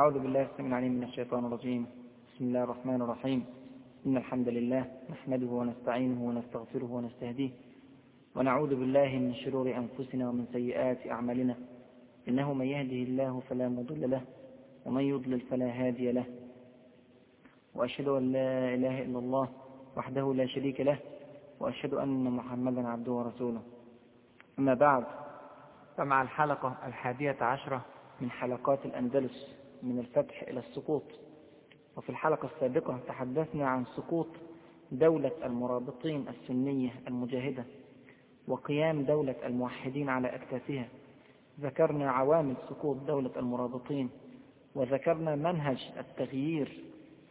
أعوذ بالله السميع العليم من الشيطان الرجيم. بسم الله الرحمن الرحيم. إن الحمد لله نحمده ونستعينه ونستغفره ونستهديه ونعوذ بالله من شرور أنفسنا ومن سيئات أعمالنا. إنه من يهده الله فلا مضل له ومن يضلل فلا هادي له. وأشهد أن لا إله إلا الله وحده لا شريك له وأشهد أن محمدا عبده ورسوله. أما بعد فمع الحلقة الحادية عشرة من حلقات الأندلس من الفتح إلى السقوط. وفي الحلقة السابقة تحدثنا عن سقوط دولة المرابطين السنية المجاهدة وقيام دولة الموحدين على أكتافها. ذكرنا عوامل سقوط دولة المرابطين وذكرنا منهج التغيير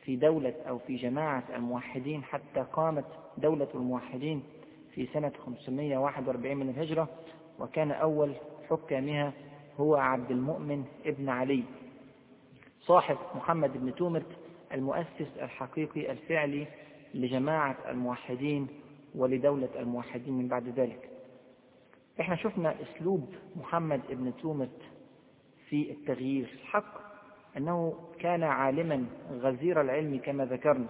في دولة أو في جماعة الموحدين حتى قامت دولة الموحدين في سنة 541 من الهجرة وكان أول حكامها هو عبد المؤمن ابن علي. صاحب محمد بن تومرت المؤسس الحقيقي الفعلي لجماعة الموحدين ولدولة الموحدين من بعد ذلك. إحنا شفنا أسلوب محمد بن تومرت في التغيير. الحق أنه كان عالما غزير العلم كما ذكرنا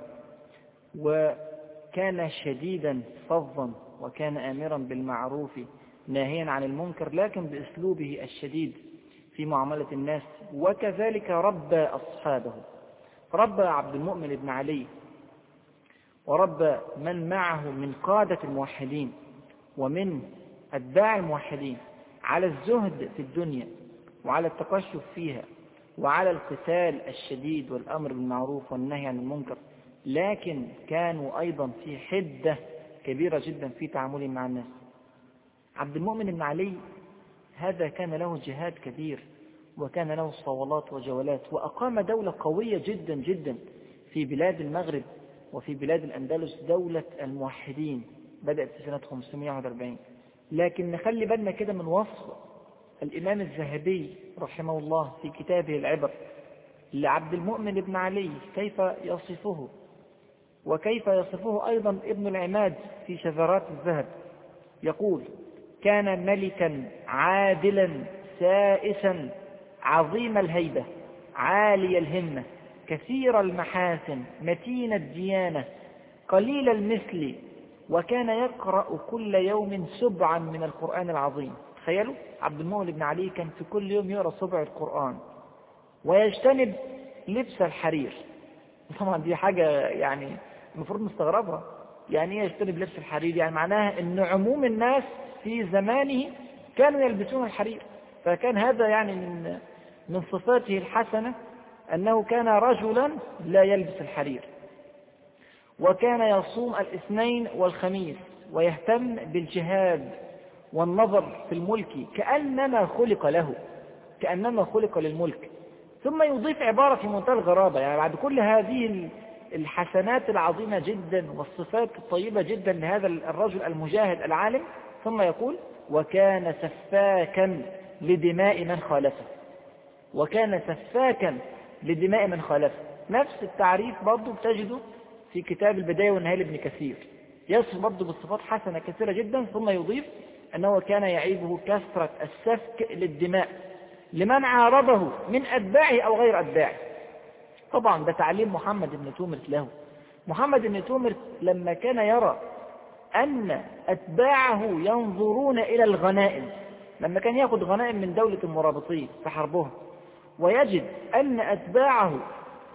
وكان شديدا فظا وكان آمرا بالمعروف ناهيا عن المنكر لكن بأسلوبه الشديد في معاملة الناس وكذلك ربى أصحابه. ربى عبد المؤمن بن علي وربى من معه من قادة الموحدين ومن أتباع الموحدين على الزهد في الدنيا وعلى التقشف فيها وعلى القتال الشديد والأمر بالمعروف والنهي عن المنكر. لكن كانوا أيضا في حدة كبيرة جدا في تعاملهم مع الناس. عبد المؤمن بن علي هذا كان له جهاد كبير وكان له صولات وجولات وأقام دولة قوية جدا جدا في بلاد المغرب وفي بلاد الأندلس دولة الموحدين بدأت في سنة 541 لكن نخلي بالنا كده من وصف الإمام الذهبي رحمه الله في كتابه العبر لعبد المؤمن بن علي كيف يصفه؟ وكيف يصفه أيضا ابن العماد في شذرات الذهب. يقول كان ملكا عادلا سائسا عظيم الهيبة عالي الهمة كثير المحاسن متين الديانة قليل المثل وكان يقرأ كل يوم سبعا من القرآن العظيم. تخيلوا عبد المؤمن بن علي كان في كل يوم يقرأ سبع القرآن ويجتنب لبس الحرير. طبعا دي حاجة يعني المفروض نستغربها. يعني إيه يجتنب لبس الحرير؟ يعني معناها إن عموم الناس في زمانه كانوا يلبسون الحرير. فكان هذا يعني من من صفاته الحسنة أنه كان رجلا لا يلبس الحرير. وكان يصوم الاثنين والخميس ويهتم بالجهاد والنظر في الملك كأنما خلق له كأنما خلق للملك. ثم يضيف عبارة في منتهى الغرابة. يعني بعد كل هذه الحسنات العظيمة جدا والصفات الطيبة جدا لهذا الرجل المجاهد العالم ثم يقول وكان سفاكا لدماء من خالفه. وكان سفاكا لدماء من خالفه. نفس التعريف برضه بتجده في كتاب البداية والنهاية لابن كثير. يصف برضه بالصفات حسنة كثيرة جدا ثم يضيف أنه كان يعيبه كثرة السفك للدماء. لمن عارضه من أتباعه أو غير أتباعه. طبعا ده تعليم محمد بن تومرت له. محمد بن تومرت لما كان يرى أن أتباعه ينظرون إلى الغنائم لما كان يأخذ غنائم من دولة المرابطين في حربهم ويجد أن أتباعه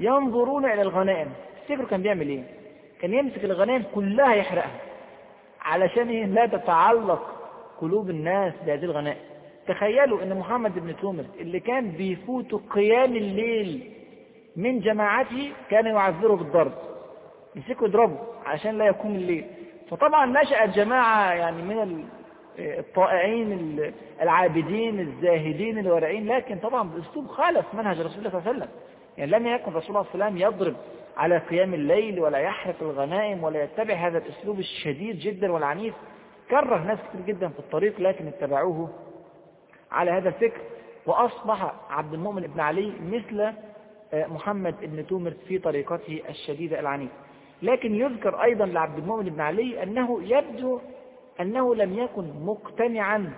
ينظرون إلى الغنائم. تفتكروا كان بيعمل إيه؟ كان يمسك الغنائم كلها يحرقها علشان لا تتعلق قلوب الناس بهذه الغنائم. تخيلوا أن محمد بن تومر اللي كان بيفوت قيام الليل من جماعته كان يعذره بالضرب. يمسكوا يضربه عشان لا يقوم الليل. فطبعا نشأت جماعة يعني من الطائعين العابدين الزاهدين الورعين لكن طبعا بأسلوب خالف منهج رسول الله صلى الله عليه وسلم. يعني لم يكن رسول الله صلى الله عليه وسلم يضرب على قيام الليل ولا يحرق الغنائم ولا يتبع هذا الأسلوب الشديد جدا والعنيف. كره ناس كثير جدا في الطريق لكن اتبعوه على هذا الفكر. وأصبح عبد المؤمن بن علي مثل محمد بن تومرت في طريقته الشديدة العنيفة لكن يذكر أيضا لعبد المؤمن بن علي أنه يبدو أنه لم يكن مقتنعا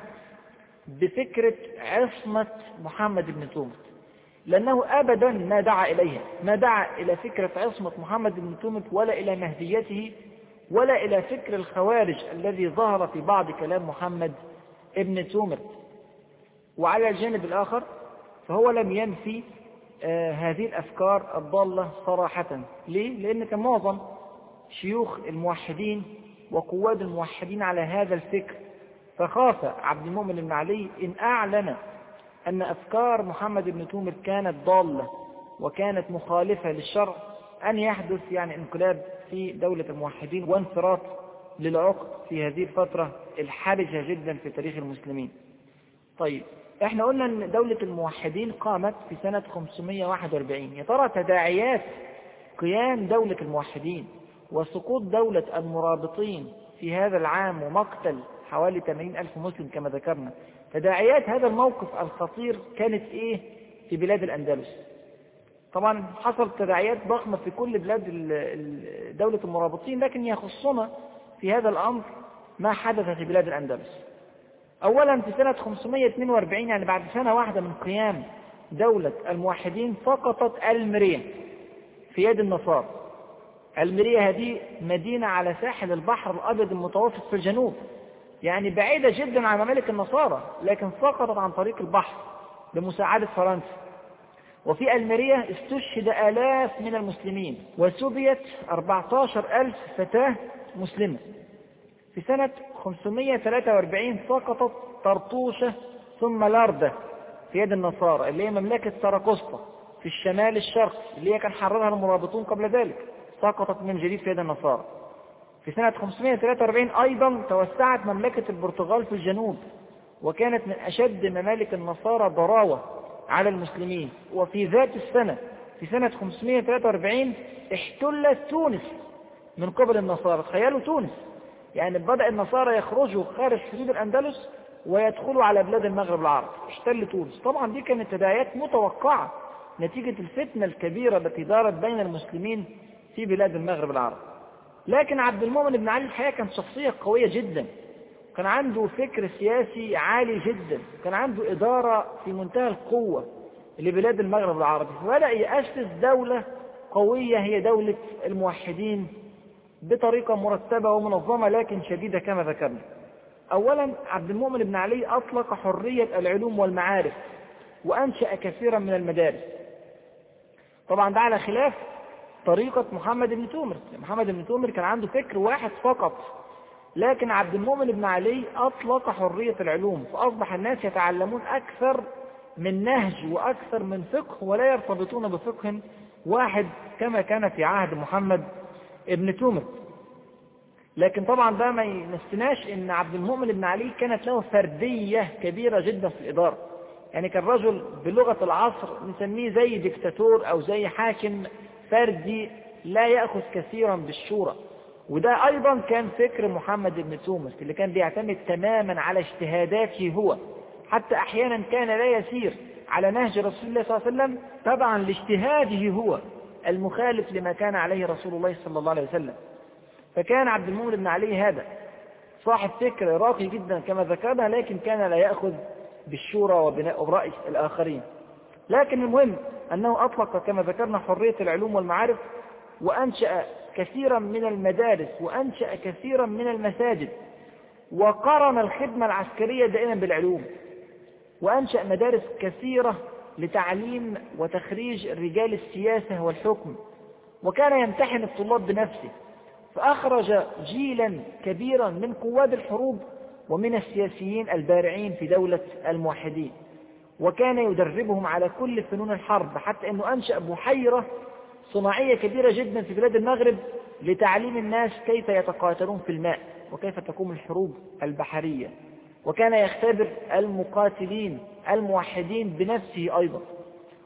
بفكرة عصمة محمد بن تومرت لأنه أبدا ما دعا إليها ما دعا إلى فكرة عصمة محمد بن تومت ولا إلى مهديته ولا إلى فكر الخوارج الذي ظهر في بعض كلام محمد ابن تومت وعلى الجانب الآخر فهو لم ينفي آه هذه الأفكار الضالة صراحة. ليه؟ لأن كان معظم شيوخ الموحدين وقواد الموحدين على هذا الفكر. فخاف عبد المؤمن بن علي إن أعلن أن أفكار محمد بن تومر كانت ضالة وكانت مخالفة للشرع أن يحدث يعني انقلاب في دولة الموحدين وانفراط للعقد في هذه الفترة الحرجة جدا في تاريخ المسلمين. طيب إحنا قلنا إن دولة الموحدين قامت في سنة 541 يا ترى تداعيات قيام دولة الموحدين وسقوط دولة المرابطين في هذا العام ومقتل حوالي 80 ألف مسلم كما ذكرنا تداعيات هذا الموقف الخطير كانت إيه في بلاد الأندلس؟ طبعا حصل تداعيات ضخمة في كل بلاد دولة المرابطين لكن يخصنا في هذا الأمر ما حدث في بلاد الأندلس. أولا في سنة 542 يعني بعد سنة واحدة من قيام دولة الموحدين سقطت المرية في يد النصارى. المرية هذه مدينة على ساحل البحر الأبيض المتوسط في الجنوب يعني بعيدة جدا عن ممالك النصارى لكن سقطت عن طريق البحر بمساعدة فرنسا. وفي المرية استشهد آلاف من المسلمين وسبيت 14 ألف فتاة مسلمة. في سنة 543 سقطت طرطوشة ثم لاردة في يد النصارى اللي هي مملكة ساراكوستا في الشمال الشرقي اللي هي كان حررها المرابطون قبل ذلك سقطت من جديد في يد النصارى. في سنة 543 أيضا توسعت مملكة البرتغال في الجنوب وكانت من أشد ممالك النصارى ضراوة على المسلمين. وفي ذات السنة في سنة 543 احتلت تونس من قبل النصارى تخيلوا تونس. يعني بدأ النصارى يخرجوا خارج حدود الأندلس ويدخلوا على بلاد المغرب العربي احتل تونس. طبعا دي كانت تداعيات متوقعة نتيجة الفتنة الكبيرة التي دارت بين المسلمين في بلاد المغرب العربي لكن عبد المؤمن بن علي الحقيقة كان شخصية قوية جدا. كان عنده فكر سياسي عالي جدا. كان عنده إدارة في منتهى القوة لبلاد المغرب العربي. فبدأ يأسس دولة قوية هي دولة الموحدين. بطريقة مرتبة ومنظمة لكن شديدة كما ذكرنا. أولا عبد المؤمن بن علي أطلق حرية العلوم والمعارف وأنشأ كثيرا من المدارس. طبعا ده على خلاف طريقة محمد بن تومر. محمد بن تومر كان عنده فكر واحد فقط لكن عبد المؤمن بن علي أطلق حرية العلوم فأصبح الناس يتعلمون أكثر من نهج وأكثر من فقه ولا يرتبطون بفقه واحد كما كان في عهد محمد ابن تومر. لكن طبعا ده ما ينسناش إن عبد المؤمن بن علي كانت له فردية كبيرة جدا في الإدارة. يعني كان رجل بلغة العصر نسميه زي ديكتاتور أو زي حاكم فردي لا يأخذ كثيرا بالشورى. وده أيضا كان فكر محمد بن تومس اللي كان بيعتمد تماما على اجتهاداته هو. حتى أحيانا كان لا يسير على نهج رسول الله صلى الله عليه وسلم طبعا لاجتهاده هو. المخالف لما كان عليه رسول الله صلى الله عليه وسلم. فكان عبد المؤمن بن علي هذا صاحب فكر راقي جدا كما ذكرنا لكن كان لا يأخذ بالشورى وبناء رأي الآخرين. لكن المهم أنه أطلق كما ذكرنا حرية العلوم والمعارف وأنشأ كثيرا من المدارس وأنشأ كثيرا من المساجد وقرن الخدمة العسكرية دائما بالعلوم وأنشأ مدارس كثيرة لتعليم وتخريج رجال السياسة والحكم وكان يمتحن الطلاب بنفسه فأخرج جيلا كبيرا من قواد الحروب ومن السياسيين البارعين في دولة الموحدين. وكان يدربهم على كل فنون الحرب حتى أنه أنشأ بحيرة صناعية كبيرة جدا في بلاد المغرب لتعليم الناس كيف يتقاتلون في الماء وكيف تقوم الحروب البحرية. وكان يختبر المقاتلين الموحدين بنفسه أيضا.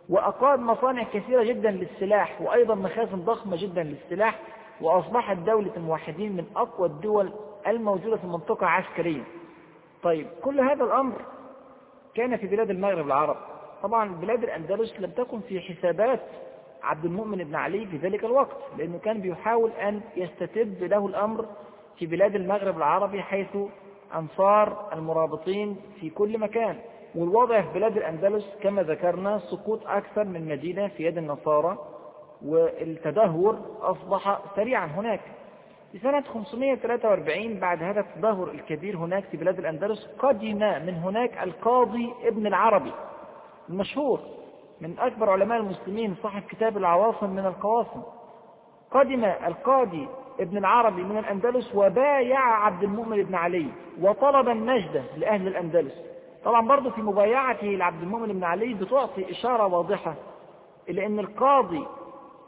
وأقام مصانع كثيرة جدا للسلاح وأيضا مخازن ضخمة جدا للسلاح وأصبحت دولة الموحدين من أقوى الدول الموجودة في المنطقة عسكريا. طيب كل هذا الأمر كان في بلاد المغرب العرب. طبعا بلاد الأندلس لم تكن في حسابات عبد المؤمن بن علي في ذلك الوقت لأنه كان بيحاول أن يستتب له الأمر في بلاد المغرب العربي حيث أنصار المرابطين في كل مكان. والوضع في بلاد الأندلس كما ذكرنا سقوط أكثر من مدينة في يد النصارى والتدهور أصبح سريعا هناك. في سنة 543 بعد هذا التدهور الكبير هناك في بلاد الأندلس قدم من هناك القاضي ابن العربي المشهور من أكبر علماء المسلمين صاحب كتاب العواصم من القواصم. قدم القاضي ابن العربي من الأندلس وبايع عبد المؤمن بن علي وطلب النجدة لأهل الأندلس. طبعا برضه في مبايعته لعبد المؤمن بن علي بتعطي إشارة واضحة إلى أن القاضي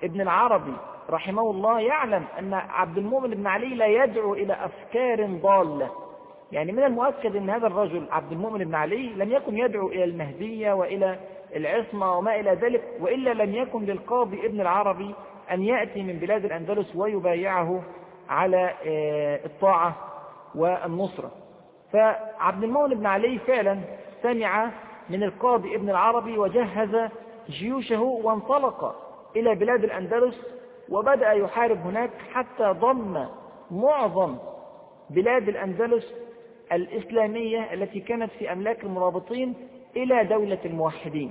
ابن العربي رحمه الله يعلم أن عبد المؤمن بن علي لا يدعو إلى أفكار ضالة. يعني من المؤكد أن هذا الرجل عبد المؤمن بن علي لم يكن يدعو إلى المهدية وإلى العصمة وما إلى ذلك وإلا لم يكن للقاضي ابن العربي أن يأتي من بلاد الأندلس ويبايعه على آه، الطاعة والنصرة. فعبد المؤمن بن علي فعلا سمع من القاضي ابن العربي وجهز جيوشه وانطلق إلى بلاد الأندلس وبدأ يحارب هناك حتى ضم معظم بلاد الأندلس الإسلامية التي كانت في أملاك المرابطين إلى دولة الموحدين.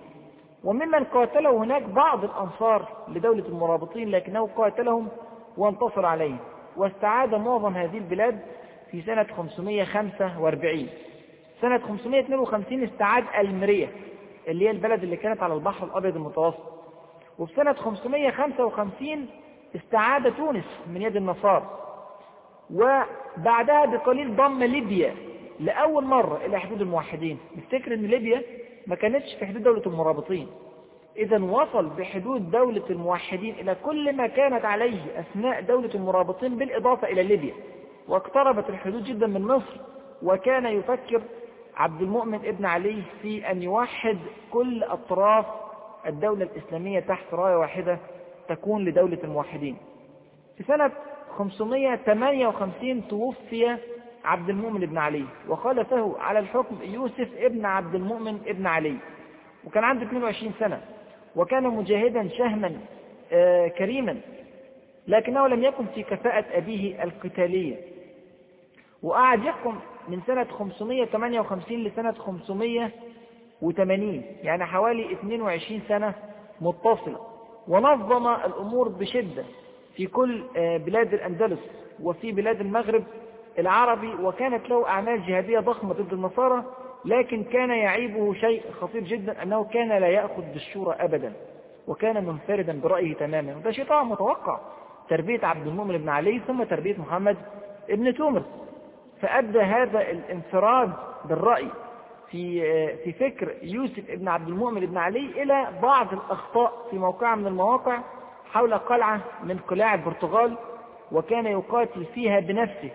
وممن قاتله هناك بعض الأنصار لدولة المرابطين لكنه قاتلهم وانتصر عليهم. واستعاد معظم هذه البلاد في سنة 545 سنة 552 استعاد المرية اللي هي البلد اللي كانت على البحر الأبيض المتوسط. وفي سنة 555 استعاد تونس من يد النصارى. وبعدها بقليل ضم ليبيا لأول مرة إلى حدود الموحدين. نفتكر أن ليبيا ما كانتش في حدود دولة المرابطين؟ إذا وصل بحدود دولة الموحدين إلى كل ما كانت عليه أثناء دولة المرابطين بالإضافة إلى ليبيا. واقتربت الحدود جدا من مصر وكان يفكر عبد المؤمن ابن علي في أن يوحد كل أطراف الدولة الإسلامية تحت راية واحدة تكون لدولة الموحدين. في سنة 558 توفي عبد المؤمن بن علي وخلفه على الحكم يوسف ابن عبد المؤمن ابن علي. وكان عنده 22 سنة وكان مجاهدا شهما آه، كريما لكنه لم يكن في كفاءة أبيه القتالية. وقعد يحكم من سنة 558 لسنة 580 يعني حوالي 22 سنة متصلة. ونظم الأمور بشدة في كل آه، بلاد الأندلس وفي بلاد المغرب العربي وكانت له أعمال جهادية ضخمة ضد النصارى لكن كان يعيبه شيء خطير جدا أنه كان لا يأخذ بالشورى أبدا وكان منفردا برأيه تماما. وده شيء طبعا متوقع تربية عبد المؤمن بن علي ثم تربية محمد ابن تومر فأدى هذا الانفراد بالرأي في في فكر يوسف ابن عبد المؤمن بن علي إلى بعض الأخطاء في موقع من المواقع حول قلعة من قلاع البرتغال وكان يقاتل فيها بنفسه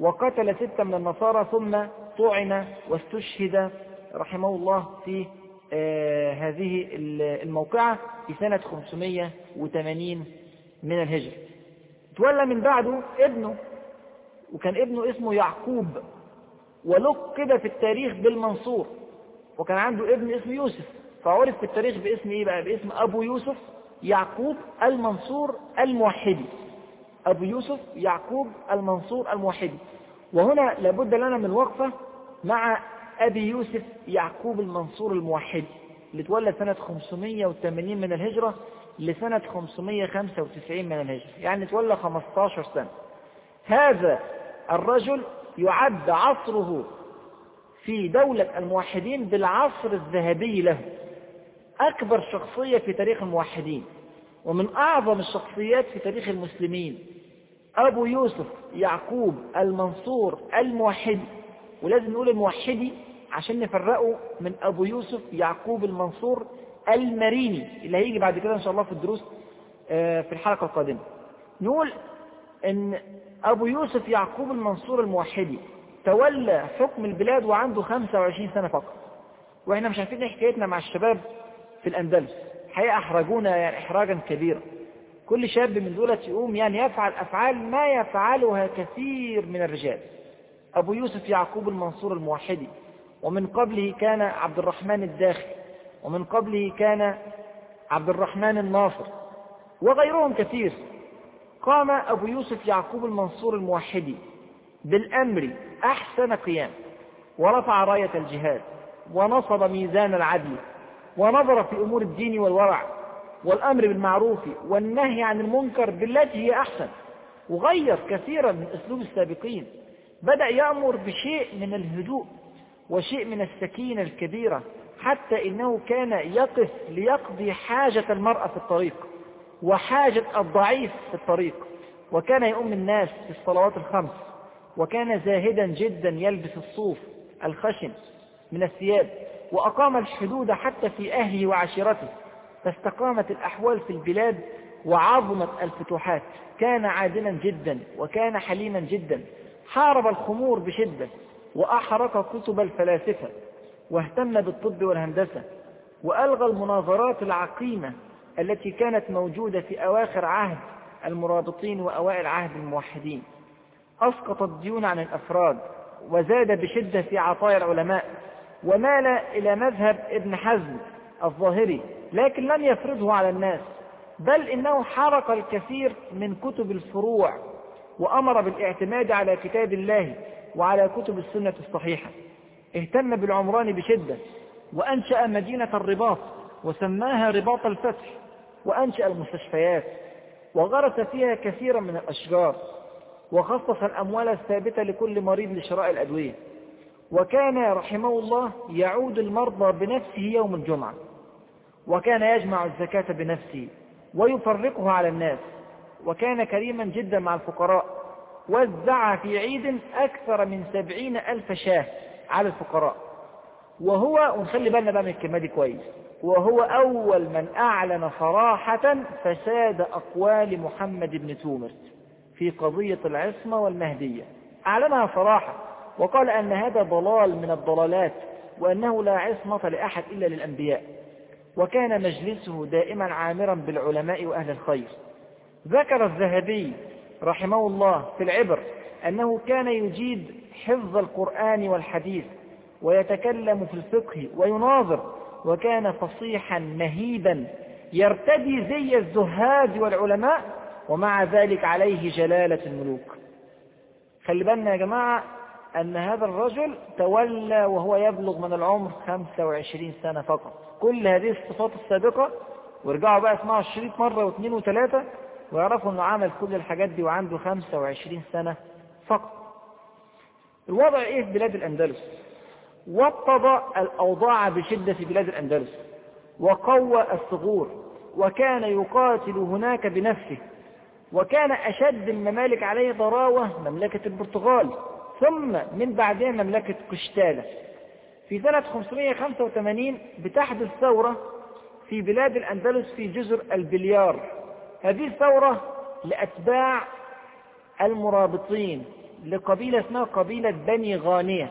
وقتل ستة من النصارى ثم طعن واستشهد رحمه الله في آه هذه الموقعة في سنة 580 من الهجرة تولى من بعده ابنه وكان ابنه اسمه يعقوب ولقب في التاريخ بالمنصور وكان عنده ابن اسمه يوسف فعرف في التاريخ باسم إيه بقى؟ باسم أبو يوسف يعقوب المنصور الموحدي. أبو يوسف يعقوب المنصور الموحدي. وهنا لابد لنا من وقفة مع أبي يوسف يعقوب المنصور الموحدي اللي تولد سنة 580 من الهجرة لسنة 595 من الهجرة يعني تولى 15 سنة. هذا الرجل يعد عصره في دولة الموحدين بالعصر الذهبي له. أكبر شخصية في تاريخ الموحدين ومن أعظم الشخصيات في تاريخ المسلمين أبو يوسف يعقوب المنصور الموحدي ولازم نقول الموحدي عشان نفرقه من أبو يوسف يعقوب المنصور المريني اللي هيجي بعد كده إن شاء الله في الدروس آه، في الحلقة القادمة. نقول إن أبو يوسف يعقوب المنصور الموحدي تولى حكم البلاد وعنده 25 سنة فقط. وإحنا مش عارفين حكايتنا مع الشباب في الأندلس. حقيقة أحرجونا يعني إحراجا كبيرا. كل شاب من دولة يقوم يعني يفعل أفعال ما يفعلها كثير من الرجال. أبو يوسف يعقوب المنصور الموحدي. ومن قبله كان عبد الرحمن الداخل ومن قبله كان عبد الرحمن الناصر. وغيرهم كثير. قام أبو يوسف يعقوب المنصور الموحدي بالأمر أحسن قيام ورفع راية الجهاد ونصب ميزان العدل ونظر في أمور الدين والورع والأمر بالمعروف والنهي عن المنكر بالتي هي أحسن وغير كثيرا من أسلوب السابقين. بدأ يأمر بشيء من الهدوء وشيء من السكينة الكبيرة حتى إنه كان يقف ليقضي حاجة المرأة في الطريق. وحاجة الضعيف في الطريق. وكان يؤم الناس في الصلوات الخمس. وكان زاهدا جدا يلبس الصوف الخشن من الثياب. وأقام الحدود حتى في أهله وعشيرته. فاستقامت الأحوال في البلاد وعظمت الفتوحات. كان عادلا جدا وكان حليما جدا. حارب الخمور بشدة وأحرق كتب الفلاسفة واهتم بالطب والهندسة. وألغى المناظرات العقيمة التي كانت موجودة في أواخر عهد المرابطين وأوائل عهد الموحدين. أسقط الديون عن الأفراد وزاد بشدة في عطايا العلماء ومال إلى مذهب ابن حزم الظاهري لكن لم يفرضه على الناس بل إنه حرق الكثير من كتب الفروع وأمر بالاعتماد على كتاب الله وعلى كتب السنة الصحيحة. اهتم بالعمران بشدة وأنشأ مدينة الرباط وسماها رباط الفتح. وأنشأ المستشفيات وغرس فيها كثيرا من الأشجار وخصص الأموال الثابتة لكل مريض لشراء الأدوية. وكان رحمه الله يعود المرضى بنفسه يوم الجمعة. وكان يجمع الزكاة بنفسه ويفرقها على الناس. وكان كريما جدا مع الفقراء. وزع في عيد أكثر من سبعين ألف شاة على الفقراء. وهو ونخلي بالنا بقى من الكلمة دي كويس. وهو أول من أعلن صراحة فساد أقوال محمد بن تومرت في قضية العصمة والمهدية. أعلنها صراحة وقال أن هذا ضلال من الضلالات وأنه لا عصمة لأحد إلا للأنبياء وكان مجلسه دائما عامرا بالعلماء وأهل الخير. ذكر الذهبي رحمه الله في العبر أنه كان يجيد حفظ القرآن والحديث ويتكلم في الفقه ويناظر وكان فصيحا مهيبا يرتدي زي الزهاد والعلماء ومع ذلك عليه جلالة الملوك. خلي بالنا يا جماعة أن هذا الرجل تولى وهو يبلغ من العمر 25 سنة فقط. كل هذه الصفات السابقة وارجعوا بقى اسمعوا الشريط مرة واثنين وثلاثة ويعرفوا إنه عمل كل الحاجات دي وعنده 25 سنة فقط. الوضع إيه في بلاد الأندلس؟ وطد الأوضاع بشدة في بلاد الأندلس وقوى الثغور وكان يقاتل هناك بنفسه وكان أشد الممالك عليه ضراوة مملكة البرتغال ثم من بعدها مملكة قشتالة. في سنة 585 بتحدث ثورة في بلاد الأندلس في جزر البليار. هذه الثورة لأتباع المرابطين لقبيلة اسمها قبيلة بني غانية.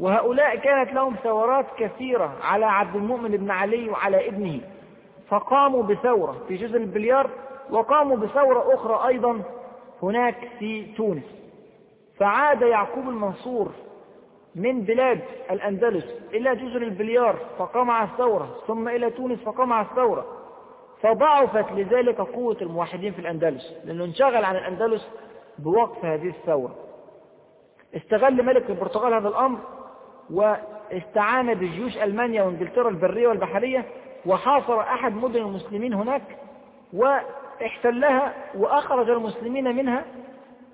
وهؤلاء كانت لهم ثورات كثيرة على عبد المؤمن بن علي وعلى ابنه فقاموا بثورة في جزر البليار وقاموا بثورة أخرى أيضا هناك في تونس. فعاد يعقوب المنصور من بلاد الأندلس إلى جزر البليار فقام على الثورة ثم إلى تونس فقام على الثورة. فضعفت لذلك قوة الموحدين في الأندلس لأنه انشغل عن الأندلس بوقف هذه الثورة. استغل ملك البرتغال هذا الأمر واستعان بجيوش ألمانيا وإنجلترا البرية والبحرية وحاصر أحد مدن المسلمين هناك واحتلها وأخرج المسلمين منها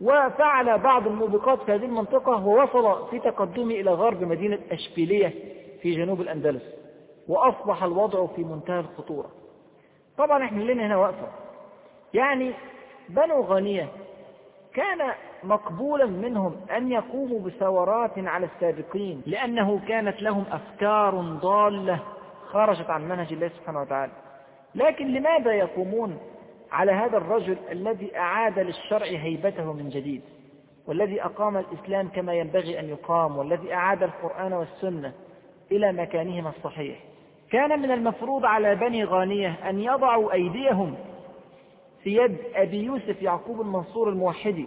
وفعل بعض الموبقات في هذه المنطقة ووصل في تقدمه إلى غرب مدينة أشبيلية في جنوب الأندلس وأصبح الوضع في منتهى الخطورة. طبعا إحنا لنا هنا وقفة. يعني بنو غانية كان مقبولا منهم أن يقوموا بثورات على السابقين لأنه كانت لهم أفكار ضالة خرجت عن منهج الله سبحانه وتعالى. لكن لماذا يقومون على هذا الرجل الذي أعاد للشرع هيبته من جديد؟ والذي أقام الإسلام كما ينبغي أن يقام والذي أعاد القرآن والسنة إلى مكانهما الصحيح. كان من المفروض على بني غانية أن يضعوا أيديهم في يد أبي يوسف يعقوب المنصور الموحدي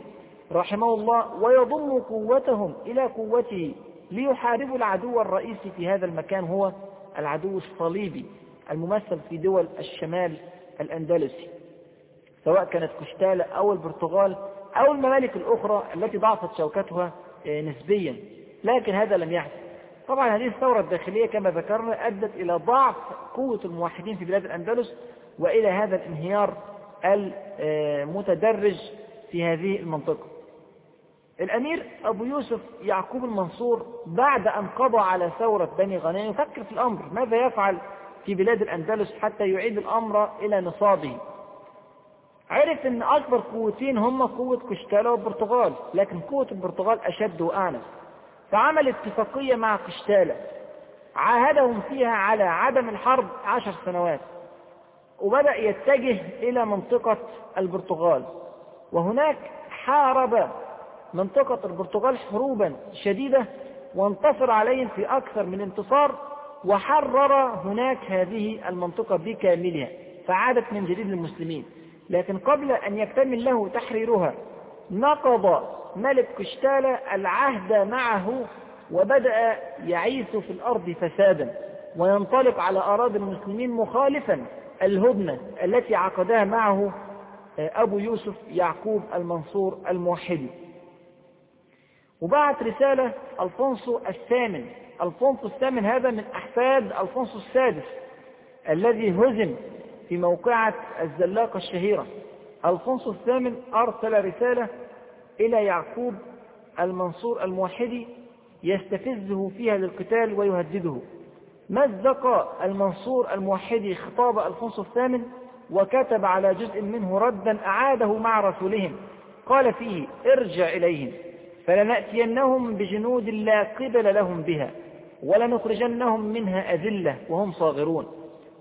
رحمه الله ويضموا قوتهم إلى قوته ليحاربوا العدو الرئيسي في هذا المكان هو العدو الصليبي الممثل في دول الشمال الأندلسي سواء كانت كشتالة أو البرتغال أو الممالك الأخرى التي ضعفت شوكتها نسبيا. لكن هذا لم يحدث. طبعا هذه الثورة الداخلية كما ذكرنا أدت إلى ضعف قوة الموحدين في بلاد الأندلس وإلى هذا الانهيار المتدرج في هذه المنطقة. الأمير أبو يوسف يعقوب المنصور بعد أن قضى على ثورة بني غنيم يفكر في الأمر ماذا يفعل في بلاد الأندلس حتى يعيد الأمر إلى نصابه؟ عرف أن أكبر قوتين هم قوة قشتالة والبرتغال لكن قوة البرتغال أشد وأعنف فعمل اتفاقية مع قشتالة عاهدهم فيها على عدم الحرب عشر سنوات. وبدأ يتجه إلى منطقة البرتغال. وهناك حارب منطقة البرتغال حروبا شديدة وانتصر عليهم في أكثر من انتصار وحرر هناك هذه المنطقة بكاملها فعادت من جديد للمسلمين. لكن قبل أن يكتمل له تحريرها نقض ملك قشتالة العهد معه وبدأ يعيث في الأرض فسادا وينطلق على أراضي المسلمين مخالفا الهدنة التي عقدها معه أبو يوسف يعقوب المنصور الموحدي. وبعت رسالة ألفونسو الثامن. ألفونسو الثامن هذا من أحفاد ألفونسو السادس الذي هزم في موقعة الزلاقة الشهيرة. ألفونسو الثامن أرسل رسالة إلى يعقوب المنصور الموحدي يستفزه فيها للقتال ويهدده. مزق المنصور الموحدي خطاب ألفونسو الثامن وكتب على جزء منه ردا أعاده مع رسولهم. قال فيه ارجع إليهم فلنأتينهم بجنود لا قبل لهم بها ولنخرجنهم منها أذلة وهم صاغرون.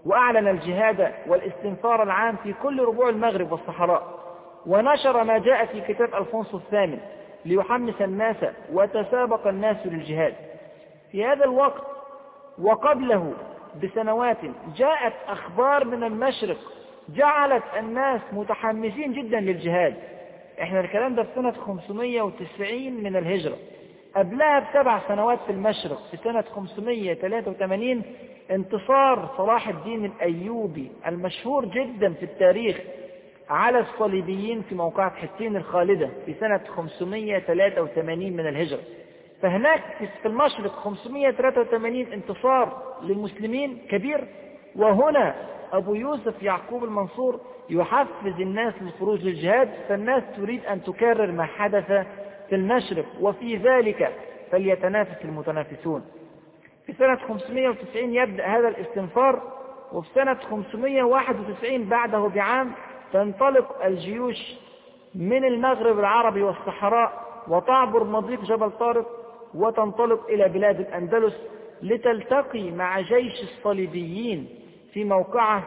وأعلن الجهاد والاستنفار العام في كل ربوع المغرب والصحراء. ونشر ما جاء في كتاب ألفونسو الثامن ليحمس الناس وتسابق الناس للجهاد. في هذا الوقت وقبله بسنوات جاءت أخبار من المشرق جعلت الناس متحمسين جدا للجهاد. إحنا الكلام ده في سنة 590 من الهجرة. قبلها بسبع سنوات في المشرق في سنة 583 انتصار صلاح الدين الأيوبي المشهور جدا في التاريخ على الصليبيين في موقعة حسين الخالدة في سنة 583 من الهجرة. فهناك في المشرق 583 انتصار للمسلمين كبير وهنا أبو يوسف يعقوب المنصور يحفز الناس للخروج للجهاد فالناس تريد أن تكرر ما حدث في المشرق وفي ذلك فليتنافس المتنافسون. في سنة 590 يبدأ هذا الاستنفار وفي سنة 591 بعده بعام تنطلق الجيوش من المغرب العربي والصحراء وتعبر مضيق جبل طارق وتنطلق إلى بلاد الأندلس لتلتقي مع جيش الصليبيين في موقعة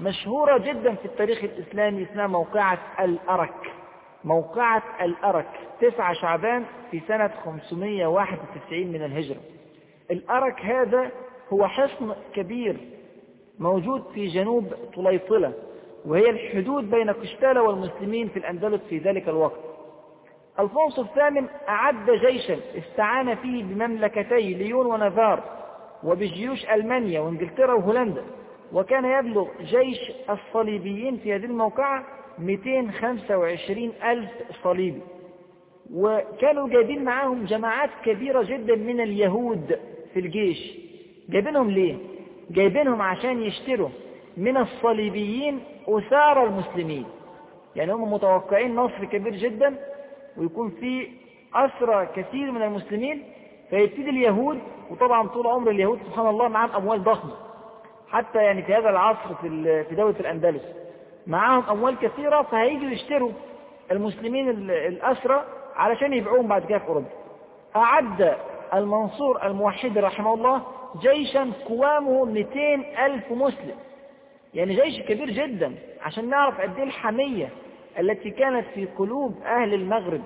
مشهورة جدا في التاريخ الإسلامي اسمها موقعة الأرك. موقعة الأرك تسعة شعبان في سنة 591 من الهجرة. الأرك هذا هو حصن كبير موجود في جنوب طليطلة وهي الحدود بين قشتالة والمسلمين في الأندلس في ذلك الوقت. الفونس الثامن أعد جيشا استعان فيه بمملكتي ليون ونافار وبجيوش ألمانيا وإنجلترا وهولندا وكان يبلغ جيش الصليبيين في هذه الموقعة 225 ألف صليبي. وكانوا جايبين معاهم جماعات كبيرة جدا من اليهود في الجيش. جايبينهم ليه؟ جايبينهم عشان يشتروا من الصليبيين أسار المسلمين. يعني هم متوقعين نصر كبير جدا ويكون في أسرى كثير من المسلمين فيبتدي اليهود وطبعا طول عمر اليهود سبحان الله معاهم أموال ضخمة. حتى يعني في هذا العصر في في دولة الأندلس. معاهم أموال كثيرة فهيجوا يشتروا المسلمين الأسرى علشان يبيعوهم بعد كده في أوروبا. أعد المنصور الموحد رحمه الله جيشا قوامه 200 ألف مسلم. يعني جيش كبير جدا عشان نعرف قد إيه الحمية التي كانت في قلوب أهل المغرب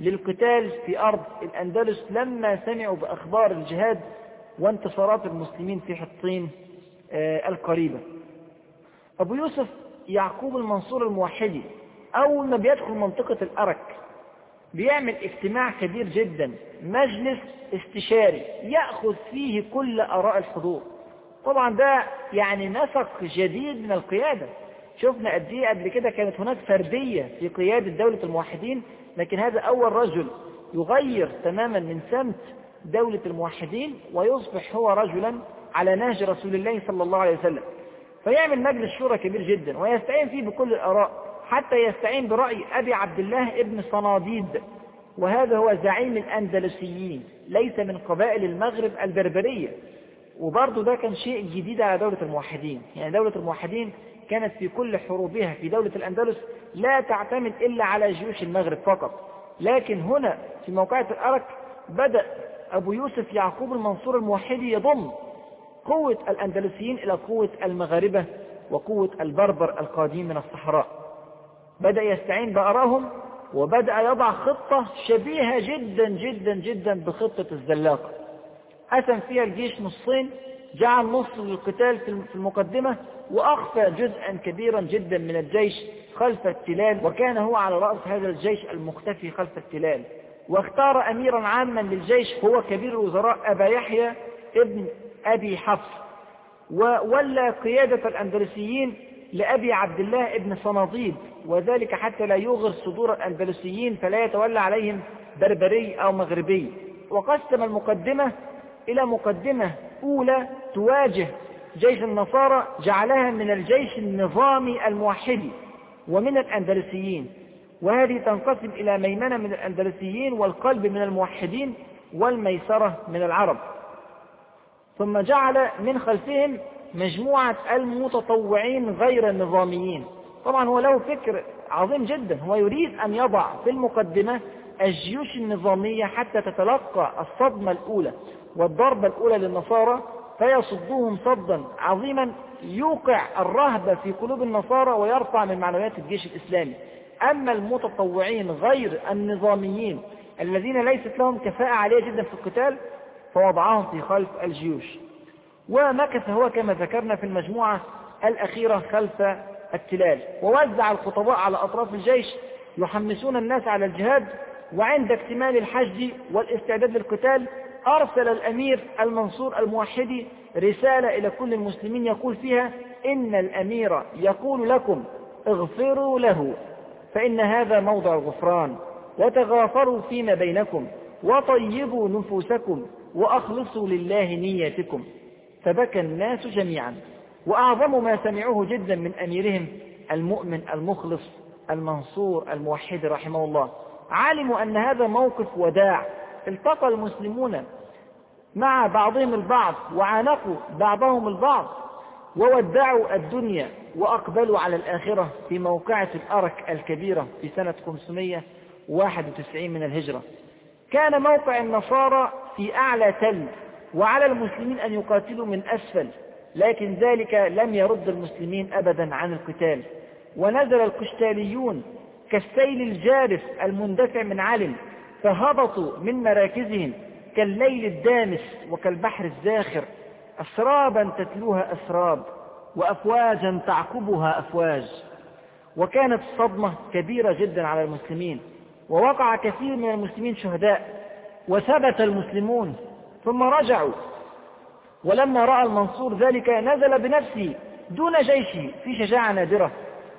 للقتال في أرض الأندلس لما سمعوا بأخبار الجهاد وانتصارات المسلمين في حطين القريبة. أبو يوسف يعقوب المنصور الموحدي أول ما بيدخل منطقة الأرك بيعمل اجتماع كبير جدا مجلس استشاري يأخذ فيه كل آراء الحضور. طبعا ده يعني نسق جديد من القيادة. شفنا قد إيه قبل كده كانت هناك فردية في قيادة دولة الموحدين لكن هذا أول رجل يغير تماما من سمت دولة الموحدين ويصبح هو رجلا على نهج رسول الله صلى الله عليه وسلم. فيعمل مجلس شورى كبير جدا ويستعين فيه بكل الآراء حتى يستعين برأي أبي عبد الله ابن صناديد. وهذا هو زعيم الأندلسيين ليس من قبائل المغرب البربرية. وبرضه ده كان شيء جديد على دولة الموحدين. يعني دولة الموحدين كانت في كل حروبها في دولة الأندلس لا تعتمد إلا على جيوش المغرب فقط. لكن هنا في موقعة الأرك بدأ أبو يوسف يعقوب المنصور الموحدي يضم قوة الأندلسيين إلى قوة المغاربة وقوة البربر القادمين من الصحراء. بدأ يستعين بأراهم وبدأ يضع خطة شبيهة جدا جدا جدا بخطة الزلاقة قسم فيها الجيش نصين جعل نص للقتال في المقدمة وأخفى جزءا كبيرا جدا من الجيش خلف التلال وكان هو على رأس هذا الجيش المختفي خلف التلال. واختار أميرا عاما للجيش هو كبير الوزراء أبا يحيى ابن أبي حفص وولى قيادة الأندلسيين لأبي عبد الله ابن صناديد وذلك حتى لا يغر صدور الأندلسيين فلا يتولى عليهم بربري أو مغربي. وقسم المقدمة إلى مقدمة أولى تواجه جيش النصارى جعلها من الجيش النظامي الموحدي ومن الأندلسيين. وهذه تنقسم إلى ميمنة من الأندلسيين والقلب من الموحدين والميسرة من العرب. ثم جعل من خلفهم مجموعة المتطوعين غير النظاميين. طبعا هو له فكر عظيم جدا. هو يريد أن يضع في المقدمة الجيوش النظامية حتى تتلقى الصدمة الأولى. والضربة الأولى للنصارى فيصدوهم صدا عظيما يوقع الرهبة في قلوب النصارى ويرفع من معنويات الجيش الإسلامي. أما المتطوعين غير النظاميين الذين ليست لهم كفاءة عالية جدا في القتال فوضعهم في خلف الجيوش. ومكث هو كما ذكرنا في المجموعة الأخيرة خلف التلال. ووزع الخطباء على أطراف الجيش يحمسون الناس على الجهاد وعند اكتمال الحشد والاستعداد للقتال أرسل الأمير المنصور الموحدي رسالة إلى كل المسلمين يقول فيها إن الأمير يقول لكم اغفروا له فإن هذا موضع الغفران وتغافروا فيما بينكم وطيبوا نفوسكم وأخلصوا لله نياتكم فبكى الناس جميعا وأعظم ما سمعوه جدا من أميرهم المؤمن المخلص المنصور الموحد رحمه الله. علموا أن هذا موقف وداع التقى المسلمون مع بعضهم البعض وعانقوا بعضهم البعض وودعوا الدنيا وأقبلوا على الآخرة في موقعة الأرك الكبيرة في سنة 591 من الهجرة. كان موقع النصارى في أعلى تل وعلى المسلمين أن يقاتلوا من أسفل لكن ذلك لم يرد المسلمين أبدا عن القتال. ونزل القشتاليون كالسيل الجارف المندفع من علم فهبطوا من مراكزهم كالليل الدامس وكالبحر الزاخر أسرابا تتلوها أسراب وأفواجا تعقبها أفواج. وكانت الصدمة كبيرة جدا على المسلمين ووقع كثير من المسلمين شهداء وثبت المسلمون ثم رجعوا. ولما رأى المنصور ذلك نزل بنفسه دون جيشه في شجاعة نادرة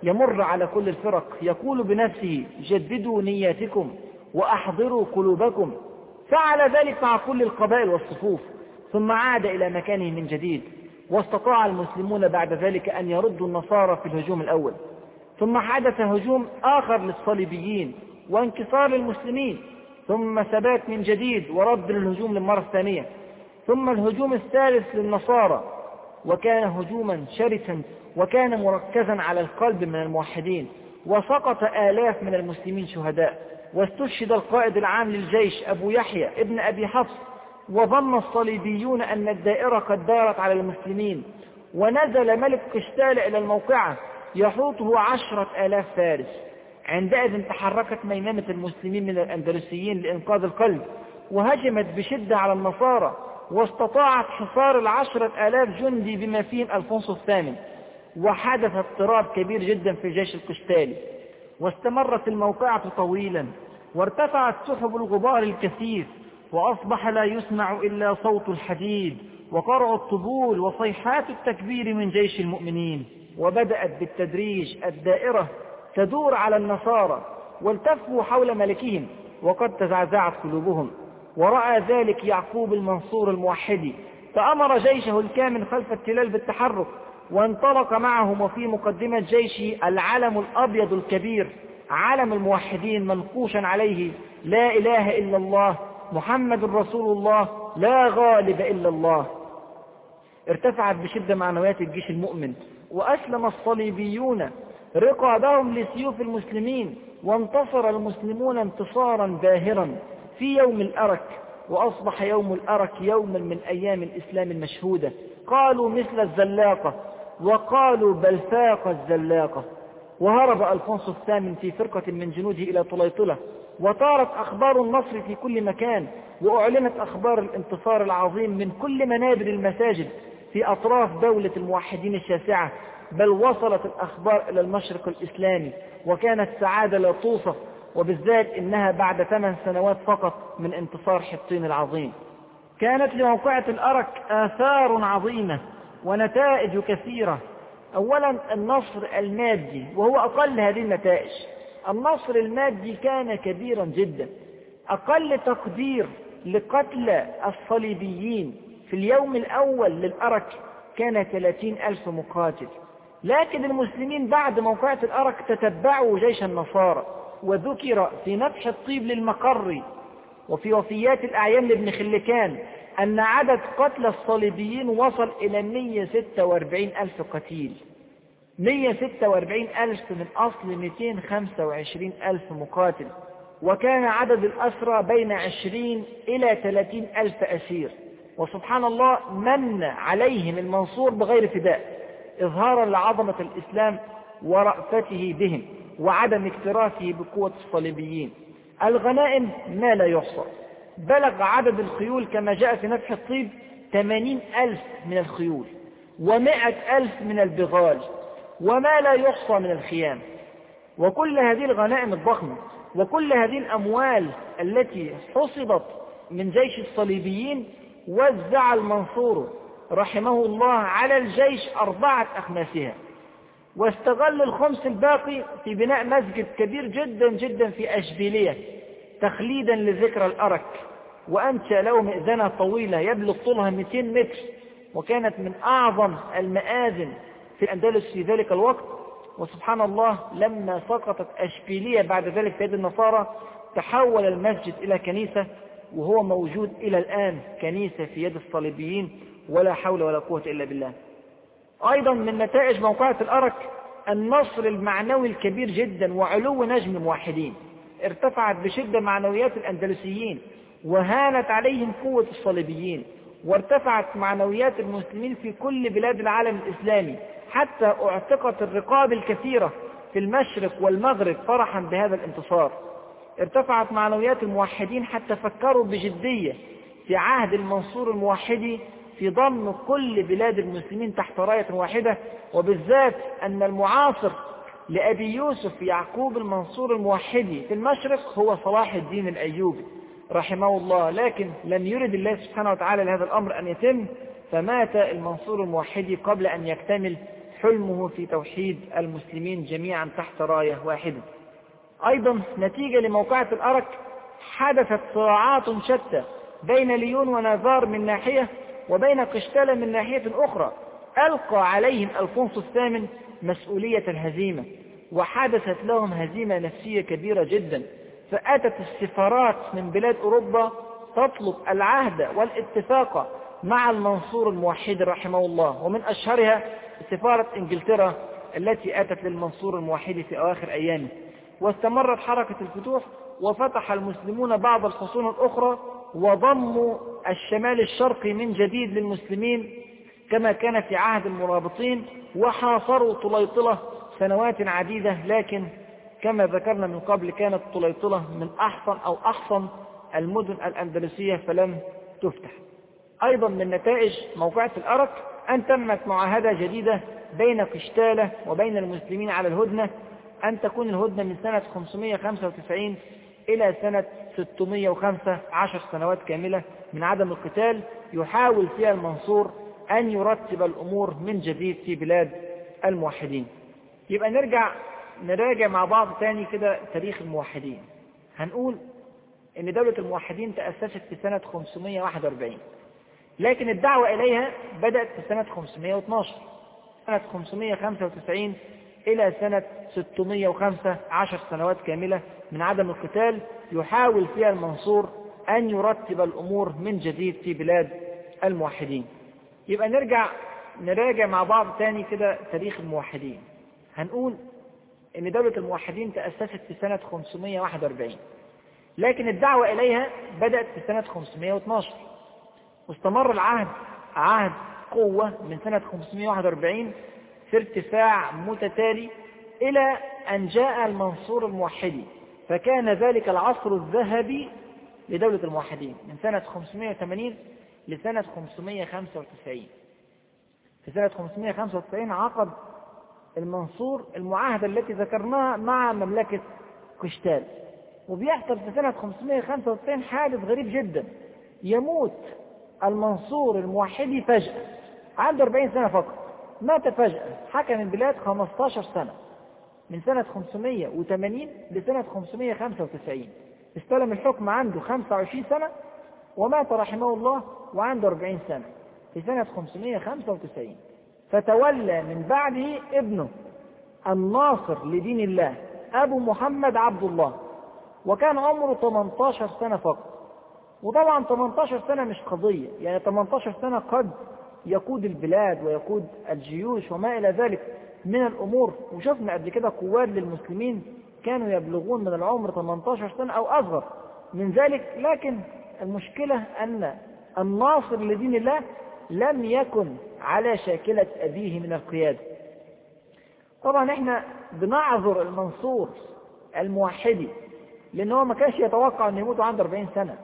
يمر على كل الفرق يقول بنفسه جددوا نياتكم وأحضروا قلوبكم. فعل ذلك مع كل القبائل والصفوف ثم عاد إلى مكانه من جديد واستطاع المسلمون بعد ذلك أن يردوا النصارى في الهجوم الأول. ثم حدث هجوم آخر للصليبيين وانكسار المسلمين ثم ثبات من جديد ورد للهجوم للمرة الثانية. ثم الهجوم الثالث للنصارى وكان هجوما شرسا وكان مركزا على القلب من الموحدين وسقط آلاف من المسلمين شهداء. واستشهد القائد العام للجيش أبو يحيى ابن أبي حفص وظن الصليبيون أن الدائرة قد دارت على المسلمين ونزل ملك قشتال إلى الموقعة يحوطه عشرة آلاف فارس. عندئذ تحركت ميمنة المسلمين من الأندلسيين لإنقاذ القلب وهجمت بشدة على النصارى واستطاعت حصار العشرة آلاف جندي بما فيهم ألفونسو الثامن. وحدث اضطراب كبير جدا في الجيش القشتالي. واستمرت الموقعة طويلا وارتفعت سحب الغبار الكثيف وأصبح لا يسمع إلا صوت الحديد وقرع الطبول وصيحات التكبير من جيش المؤمنين وبدأت بالتدريج الدائرة تدور على النصارى والتفوا حول ملكهم وقد تزعزعت قلوبهم. ورأى ذلك يعقوب المنصور الموحدي فأمر جيشه الكامل خلف التلال بالتحرك وانطلق معهم وفي مقدمة جيشه العلم الأبيض الكبير علم الموحدين منقوشا عليه لا إله إلا الله محمد رسول الله لا غالب إلا الله. ارتفعت بشدة معنويات الجيش المؤمن وأسلم الصليبيون رقابهم لسيوف المسلمين وانتصر المسلمون انتصارا باهرا في يوم الأرك وأصبح يوم الأرك يوما من أيام الإسلام المشهودة. قالوا مثل الزلاقة وقالوا بل فاق الزلاقة وهرب ألفونسو الثامن في فرقة من جنوده إلى طليطلة وطارت أخبار النصر في كل مكان وأعلنت أخبار الانتصار العظيم من كل منابر المساجد في أطراف دولة الموحدين الشاسعة. بل وصلت الأخبار إلى المشرق الإسلامي وكانت سعادة لا توصف وبالذات إنها بعد ثمان سنوات فقط من انتصار حطين العظيم. كانت لموقعة الأرك آثار عظيمة. ونتائج كثيرة. أولا النصر المادي وهو أقل هذه النتائج. النصر المادي كان كبيرا جدا. أقل تقدير لقتل الصليبيين في اليوم الأول للأرك كان ثلاثين ألف مقاتل. لكن المسلمين بعد موقعة الأرك تتبعوا جيش النصارى وذكر في نفح الطيب للمقري وفي وفيات الأعيان لابن خلكان أن عدد قتل الصليبيين وصل إلى 146 ألف قتيل. 146 ألف من أصل 225 ألف مقاتل. وكان عدد الأسرى بين 20 إلى 30 ألف أسير. وسبحان الله من عليهم المنصور بغير فداء. إظهارا لعظمة الإسلام ورأفته بهم وعدم اكتراثه بقوة الصليبيين. الغنائم ما لا يحصى. بلغ عدد الخيول كما جاء في نفح الطيب ثمانين ألف من الخيول ومائة ألف من البغال وما لا يحصى من الخيام. وكل هذه الغنائم الضخمة وكل هذه الأموال التي حصدت من جيش الصليبيين وزع المنصور رحمه الله على الجيش أربعة أخماسها. واستغل الخمس الباقي في بناء مسجد كبير جدا جدا في أشبيلية. تخليدا لذكرى الأرك وأنشأ له مئذنة طويلة يبلغ طولها 200 متر وكانت من أعظم المآذن في الأندلس في ذلك الوقت. وسبحان الله لما سقطت أشبيلية بعد ذلك في يد النصارى تحول المسجد إلى كنيسة وهو موجود إلى الآن كنيسة في يد الصليبيين ولا حول ولا قوة إلا بالله. أيضا من نتائج موقعة الأرك النصر المعنوي الكبير جدا وعلو نجم الموحدين. ارتفعت بشدة معنويات الأندلسيين وهانت عليهم قوة الصليبيين وارتفعت معنويات المسلمين في كل بلاد العالم الإسلامي حتى اعتقت الرقاب الكثيرة في المشرق والمغرب فرحا بهذا الانتصار. ارتفعت معنويات الموحدين حتى فكروا بجدية في عهد المنصور الموحدي في ضم كل بلاد المسلمين تحت راية واحدة وبالذات أن المعاصر لأبي يوسف يعقوب المنصور الموحدي في المشرق هو صلاح الدين الأيوبي رحمه الله لكن لم يرد الله سبحانه وتعالى لهذا الأمر أن يتم فمات المنصور الموحدي قبل أن يكتمل حلمه في توحيد المسلمين جميعا تحت راية واحدة. أيضا نتيجة لموقعة الأرك حدثت صراعات شتى بين ليون ونازار من ناحية وبين قشتالة من ناحية أخرى ألقى عليهم ألفونسو الثامن مسؤولية الهزيمة. وحدثت لهم هزيمة نفسية كبيرة جدا. فأتت السفارات من بلاد أوروبا تطلب العهد والاتفاق مع المنصور الموحد رحمه الله. ومن أشهرها سفارة إنجلترا التي أتت للمنصور الموحد في أواخر أيامه. واستمرت حركة الفتوح وفتح المسلمون بعض الحصون الأخرى وضموا الشمال الشرقي من جديد للمسلمين كما كان في عهد المرابطين وحاصروا طليطلة سنوات عديدة لكن كما ذكرنا من قبل كانت طليطلة من أحسن أو أحسن المدن الأندلسية فلم تفتح. أيضا من نتائج موقعة الأرك أن تمت معاهدة جديدة بين قشتالة وبين المسلمين على الهدنة أن تكون الهدنة من سنة 595 إلى سنة 605 عشر سنوات كاملة من عدم القتال يحاول فيها المنصور أن يرتب الأمور من جديد في بلاد الموحدين. يبقى نرجع نراجع مع بعض تاني كده تاريخ الموحدين. هنقول أن دولة الموحدين تأسست في سنة 541 لكن الدعوة إليها بدأت في سنة 512 سنة 595 إلى سنة 605 عشر سنوات كاملة من عدم القتال يحاول فيها المنصور أن يرتب الأمور من جديد في بلاد الموحدين. يبقى نرجع نراجع مع بعض تاني كده تاريخ الموحدين. هنقول إن دولة الموحدين تأسست في سنة 541 لكن الدعوة إليها بدأت في سنة 512 واستمر العهد عهد قوة من سنة 541 في ارتفاع متتالي إلى أن جاء المنصور الموحدي فكان ذلك العصر الذهبي لدولة الموحدين من سنة 580 لسنة 595 في سنة 595 عقد المنصور المعاهدة التي ذكرناها مع مملكة قشتال وبيحصل في سنة 595 حادث غريب جدا. يموت المنصور الموحدي فجأة. عنده 40 سنة فقط. مات فجأة. حكم البلاد 15 سنة. من سنة 580 لسنة 595 استلم الحكم عنده 25 سنة ومات رحمه الله وعنده 40 سنة. في سنة 595 فتولى من بعده ابنه الناصر لدين الله أبو محمد عبد الله. وكان عمره 18 سنة فقط. وطبعا 18 سنة مش قضية يعني 18 سنة قد يقود البلاد ويقود الجيوش وما إلى ذلك من الأمور. وشفنا قبل كده قوات للمسلمين كانوا يبلغون من العمر 18 سنة أو أصغر من ذلك. لكن المشكلة أن الناصر لدين الله لم يكن على شاكلة أبيه من القيادة. طبعا إحنا بنعذر المنصور الموحدي لأن هو ما كانش يتوقع أن يموت عنده 40 سنة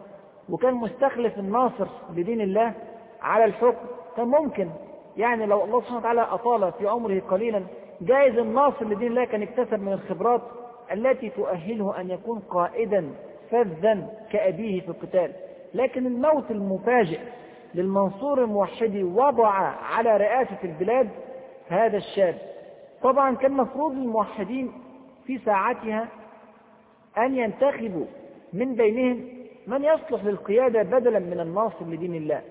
وكان مستخلف الناصر لدين الله على الحكم. كان ممكن يعني لو الله سبحانه وتعالى أطال في عمره قليلا جائز الناصر لدين الله كان اكتسب من الخبرات التي تؤهله أن يكون قائدا فذا كأبيه في القتال. لكن الموت المفاجئ للمنصور الموحدي وضع على رئاسة البلاد هذا الشاب. طبعا كان مفروض للموحدين في ساعتها أن ينتخبوا من بينهم من يصلح للقيادة بدلا من الناصر لدين الله.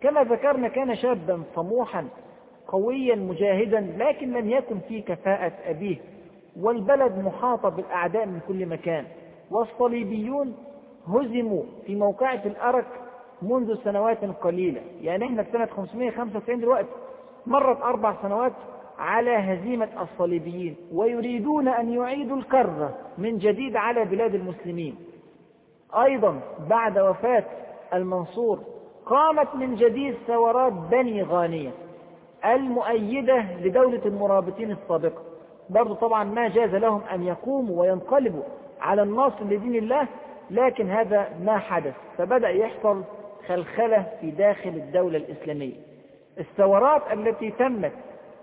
كما ذكرنا كان شابا طموحا قويا مجاهدا لكن لم يكن في كفاءة أبيه. والبلد محاطة بالأعداء من كل مكان. والصليبيون هزموا في موقعة الأرك منذ سنوات قليلة. يعني إحنا في سنة 595 دلوقتي مرت أربع سنوات على هزيمة الصليبيين ويريدون أن يعيدوا الكرة من جديد على بلاد المسلمين. أيضا بعد وفاة المنصور قامت من جديد ثورات بني غانية المؤيدة لدولة المرابطين السابقة. برضو طبعا ما جاز لهم أن يقوموا وينقلبوا على الناصر لدين الله لكن هذا ما حدث. فبدأ يحصل خلخلة في داخل الدولة الإسلامية. الثورات التي تمت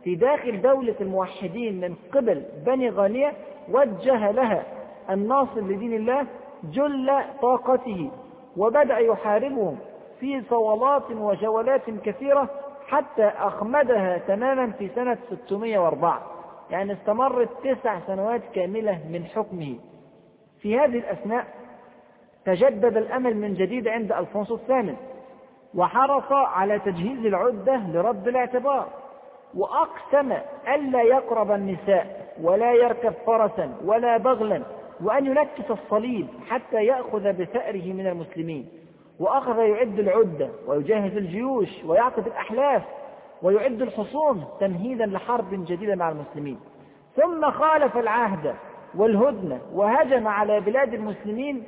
في داخل دولة الموحدين من قبل بني غانية وجه لها الناصر لدين الله جل طاقته وبدأ يحاربهم في صولات وجولات كثيرة حتى أخمدها تماما في سنة 604 يعني استمرت تسع سنوات كاملة من حكمه. في هذه الأثناء تجدد الأمل من جديد عند ألفونسو الثامن وحرص على تجهيز العدة لرد الاعتبار وأقسم ألا يقرب النساء ولا يركب فرسا ولا بغلا وأن ينكس الصليب حتى يأخذ بثأره من المسلمين وأخذ يعد العدة ويجهز الجيوش ويعقد الأحلاف ويعد الحصون تمهيدا لحرب جديدة مع المسلمين. ثم خالف العهد والهدنة وهجم على بلاد المسلمين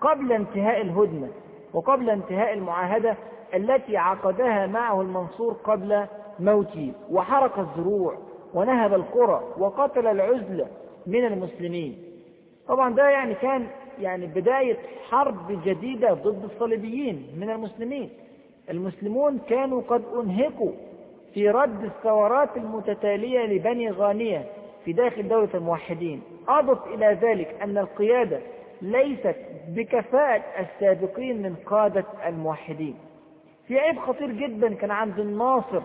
قبل انتهاء الهدنة وقبل انتهاء المعاهدة التي عقدها معه المنصور قبل موته وحرق الزروع ونهب القرى وقتل العزلة من المسلمين. طبعا ده يعني كان يعني بداية حرب جديدة ضد الصليبيين من المسلمين. المسلمون كانوا قد أنهكوا في رد الثورات المتتالية لبني غانية في داخل دولة الموحدين. أضف إلى ذلك أن القيادة ليست بكفاءة السابقين من قادة الموحدين. في عيب خطير جدا كان عند الناصر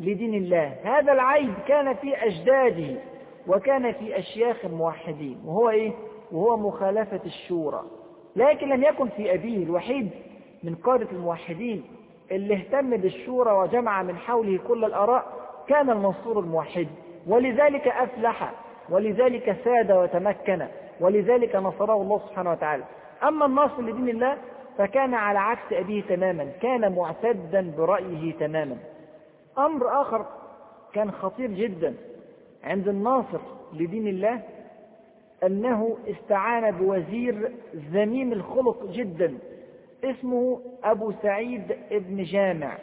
لدين الله. هذا العيب كان في أجداده وكان في أشياخ الموحدين وهو إيه؟ وهو مخالفة الشورى. لكن لم يكن في أبيه الوحيد من قادة الموحدين اللي اهتم بالشورى وجمع من حوله كل الآراء كان المنصور الموحد. ولذلك أفلح ولذلك ساد وتمكن ولذلك نصره الله سبحانه وتعالى. أما الناصر لدين الله فكان على عكس أبيه تماما كان معتدا برأيه تماما. أمر آخر كان خطير جدا عند الناصر لدين الله أنه استعان بوزير ذميم الخلق جدا اسمه أبو سعيد ابن جامع.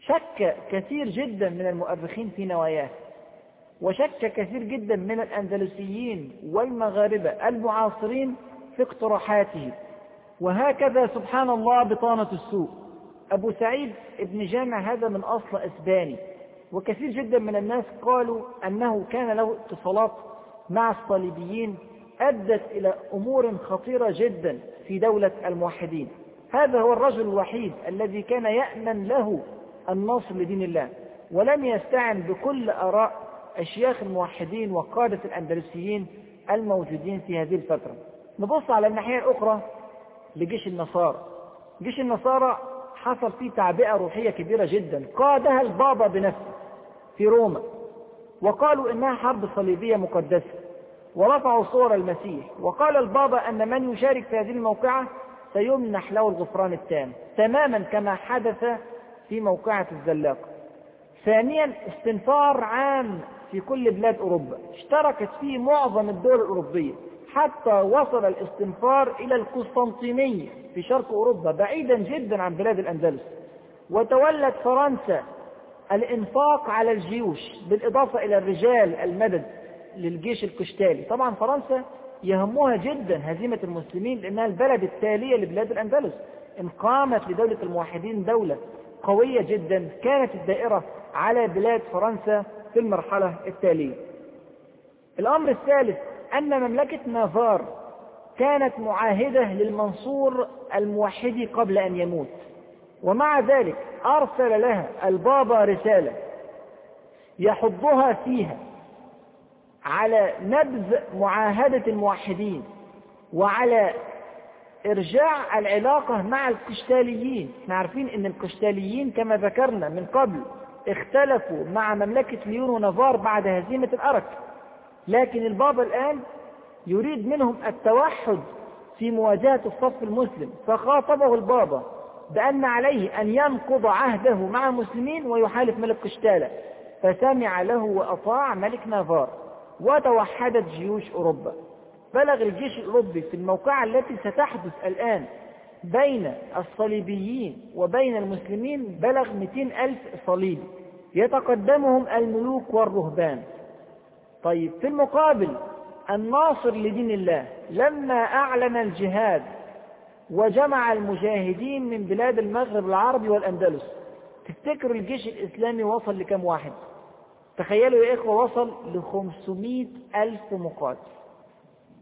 شك كثير جدا من المؤرخين في نواياه. وشك كثير جدا من الأندلسيين والمغاربة المعاصرين في اقتراحاته. وهكذا سبحان الله بطانة السوء. أبو سعيد ابن جامع هذا من أصل أسباني. وكثير جدا من الناس قالوا أنه كان له اتصالات مع الصليبيين أدت إلى أمور خطيرة جدا في دولة الموحدين. هذا هو الرجل الوحيد الذي كان يأمن له النصر لدين الله ولم يستعن بكل آراء أشياخ الموحدين وقادة الأندلسيين الموجودين في هذه الفترة. نبص على الناحية الأخرى لجيش النصارى. جيش النصارى حصل فيه تعبئة روحية كبيرة جدا. قادها البابا بنفسه في روما. وقالوا إنها حرب صليبية مقدسة. ورفعوا صور المسيح. وقال البابا أن من يشارك في هذه الموقعة سيمنح له الغفران التام. تماما كما حدث في موقعة الزلاق. ثانيا استنفار عام في كل بلاد أوروبا اشتركت فيه معظم الدول الأوروبية حتى وصل الاستنفار إلى القسطنطينية في شرق أوروبا بعيدا جدا عن بلاد الأندلس. وتولت فرنسا الإنفاق على الجيوش بالإضافة إلى الرجال المدد للجيش القشتالي. طبعا فرنسا يهمها جدا هزيمة المسلمين لأنها البلد التالية لبلاد الأندلس. إن قامت لدولة الموحدين دولة قوية جدا كانت الدائرة على بلاد فرنسا في المرحلة التالية. الأمر الثالث أن مملكة نافار كانت معاهدة للمنصور الموحدي قبل أن يموت. ومع ذلك أرسل لها البابا رسالة يحضها فيها على نبذ معاهدة الموحدين وعلى إرجاع العلاقة مع القشتاليين. إحنا عارفين أن القشتاليين كما ذكرنا من قبل اختلفوا مع مملكة ليون ونافار بعد هزيمة الأرك. لكن البابا الآن يريد منهم التوحد في مواجهة الصف المسلم. فخاطبه البابا بأن عليه أن ينقض عهده مع المسلمين ويحالف ملك قشتالة. فسمع له وأطاع ملك نافار. وتوحدت جيوش أوروبا. بلغ الجيش الأوروبي في الموقعة التي ستحدث الآن بين الصليبيين وبين المسلمين بلغ 200 ألف صليبي يتقدمهم الملوك والرهبان. طيب في المقابل الناصر لدين الله لما أعلن الجهاد وجمع المجاهدين من بلاد المغرب العربي والأندلس تفتكروا الجيش الإسلامي وصل لكم واحد؟ تخيلوا يا إخوة وصل ل 500 ألف مقاتل.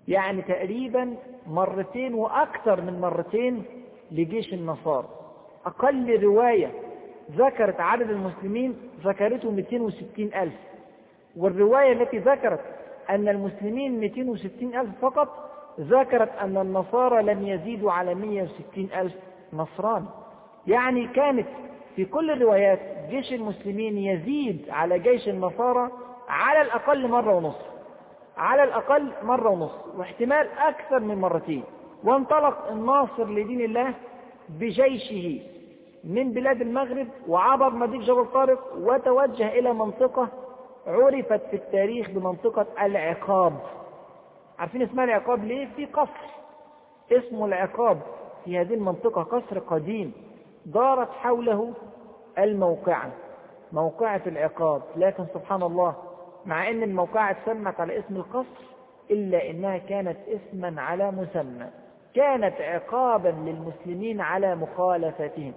يعني تقريبا مرتين وأكثر من مرتين لجيش النصارى. أقل رواية ذكرت عدد المسلمين ذكرته 260 ألف. والرواية التي ذكرت أن المسلمين 260 ألف فقط ذكرت أن النصارى لم يزيدوا على 160 ألف نصراني يعني كانت في كل الروايات جيش المسلمين يزيد على جيش النصارى على الأقل مرة ونصف. على الأقل مرة ونصف واحتمال أكثر من مرتين. وانطلق الناصر لدين الله بجيشه من بلاد المغرب وعبر مضيق جبل طارق وتوجه إلى منطقة عرفت في التاريخ بمنطقة العقاب. عارفين اسمها العقاب ليه؟ في قصر. اسمه العقاب في هذه المنطقة قصر قديم دارت حوله الموقعة موقعة العقاب. لكن سبحان الله مع أن الموقعة اتسمت على اسم القصر إلا إنها كانت اسما على مسمى. كانت عقابا للمسلمين على مخالفتهم.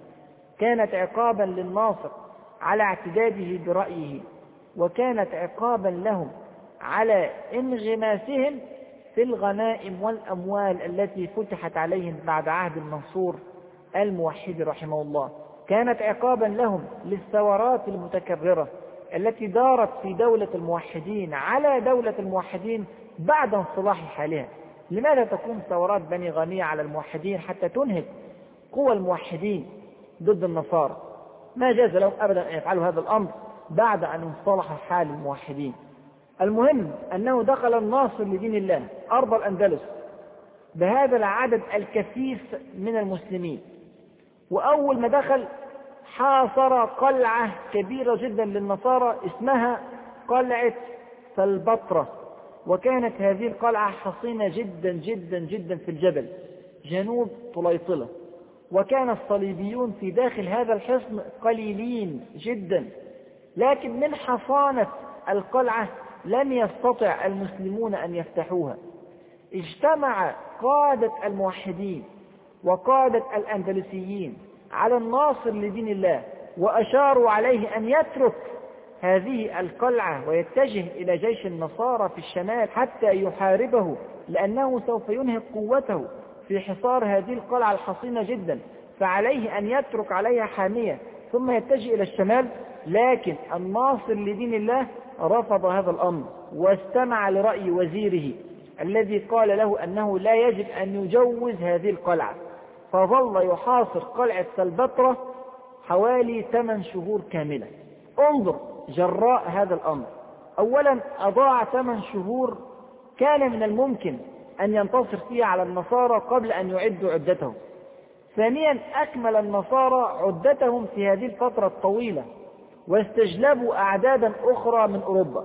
كانت عقابا للناصر على اعتداده برأيه. وكانت عقابا لهم على انغماسهم في الغنائم والأموال التي فتحت عليهم بعد عهد المنصور الموحد رحمه الله. كانت عقابا لهم للثورات المتكررة. التي دارت في دولة الموحدين على دولة الموحدين بعد انصلاح حالها لماذا تكون ثورات بني غانية على الموحدين حتى تنهك قوى الموحدين ضد النصارى؟ ما جاز لهم أبدا أن يفعلوا هذا الأمر بعد أن انصلح حال الموحدين. المهم أنه دخل الناصر لدين الله أرض الأندلس بهذا العدد الكثيف من المسلمين. وأول ما دخل حاصر قلعة كبيرة جدا للنصارى اسمها قلعة سلبطرة. وكانت هذه القلعة حصينة جدا جدا جدا في الجبل جنوب طليطلة. وكان الصليبيون في داخل هذا الحصن قليلين جدا. لكن من حصانة القلعة لم يستطع المسلمون أن يفتحوها. اجتمع قادة الموحدين وقادة الأندلسيين على الناصر لدين الله وأشاروا عليه أن يترك هذه القلعة ويتجه إلى جيش النصارى في الشمال حتى يحاربه لأنه سوف ينهك قوته في حصار هذه القلعة الحصينة جدا. فعليه أن يترك عليها حامية ثم يتجه إلى الشمال لكن الناصر لدين الله رفض هذا الأمر واستمع لرأي وزيره الذي قال له أنه لا يجب أن يجوز هذه القلعة. فظل يحاصر قلعة سلبطرة حوالي ثمان شهور كاملة. انظر جراء هذا الأمر. أولا أضاع ثمان شهور كان من الممكن أن ينتصر فيها على النصارى قبل أن يعدوا عدتهم. ثانيا أكمل النصارى عدتهم في هذه الفترة الطويلة واستجلبوا أعدادا أخرى من أوروبا.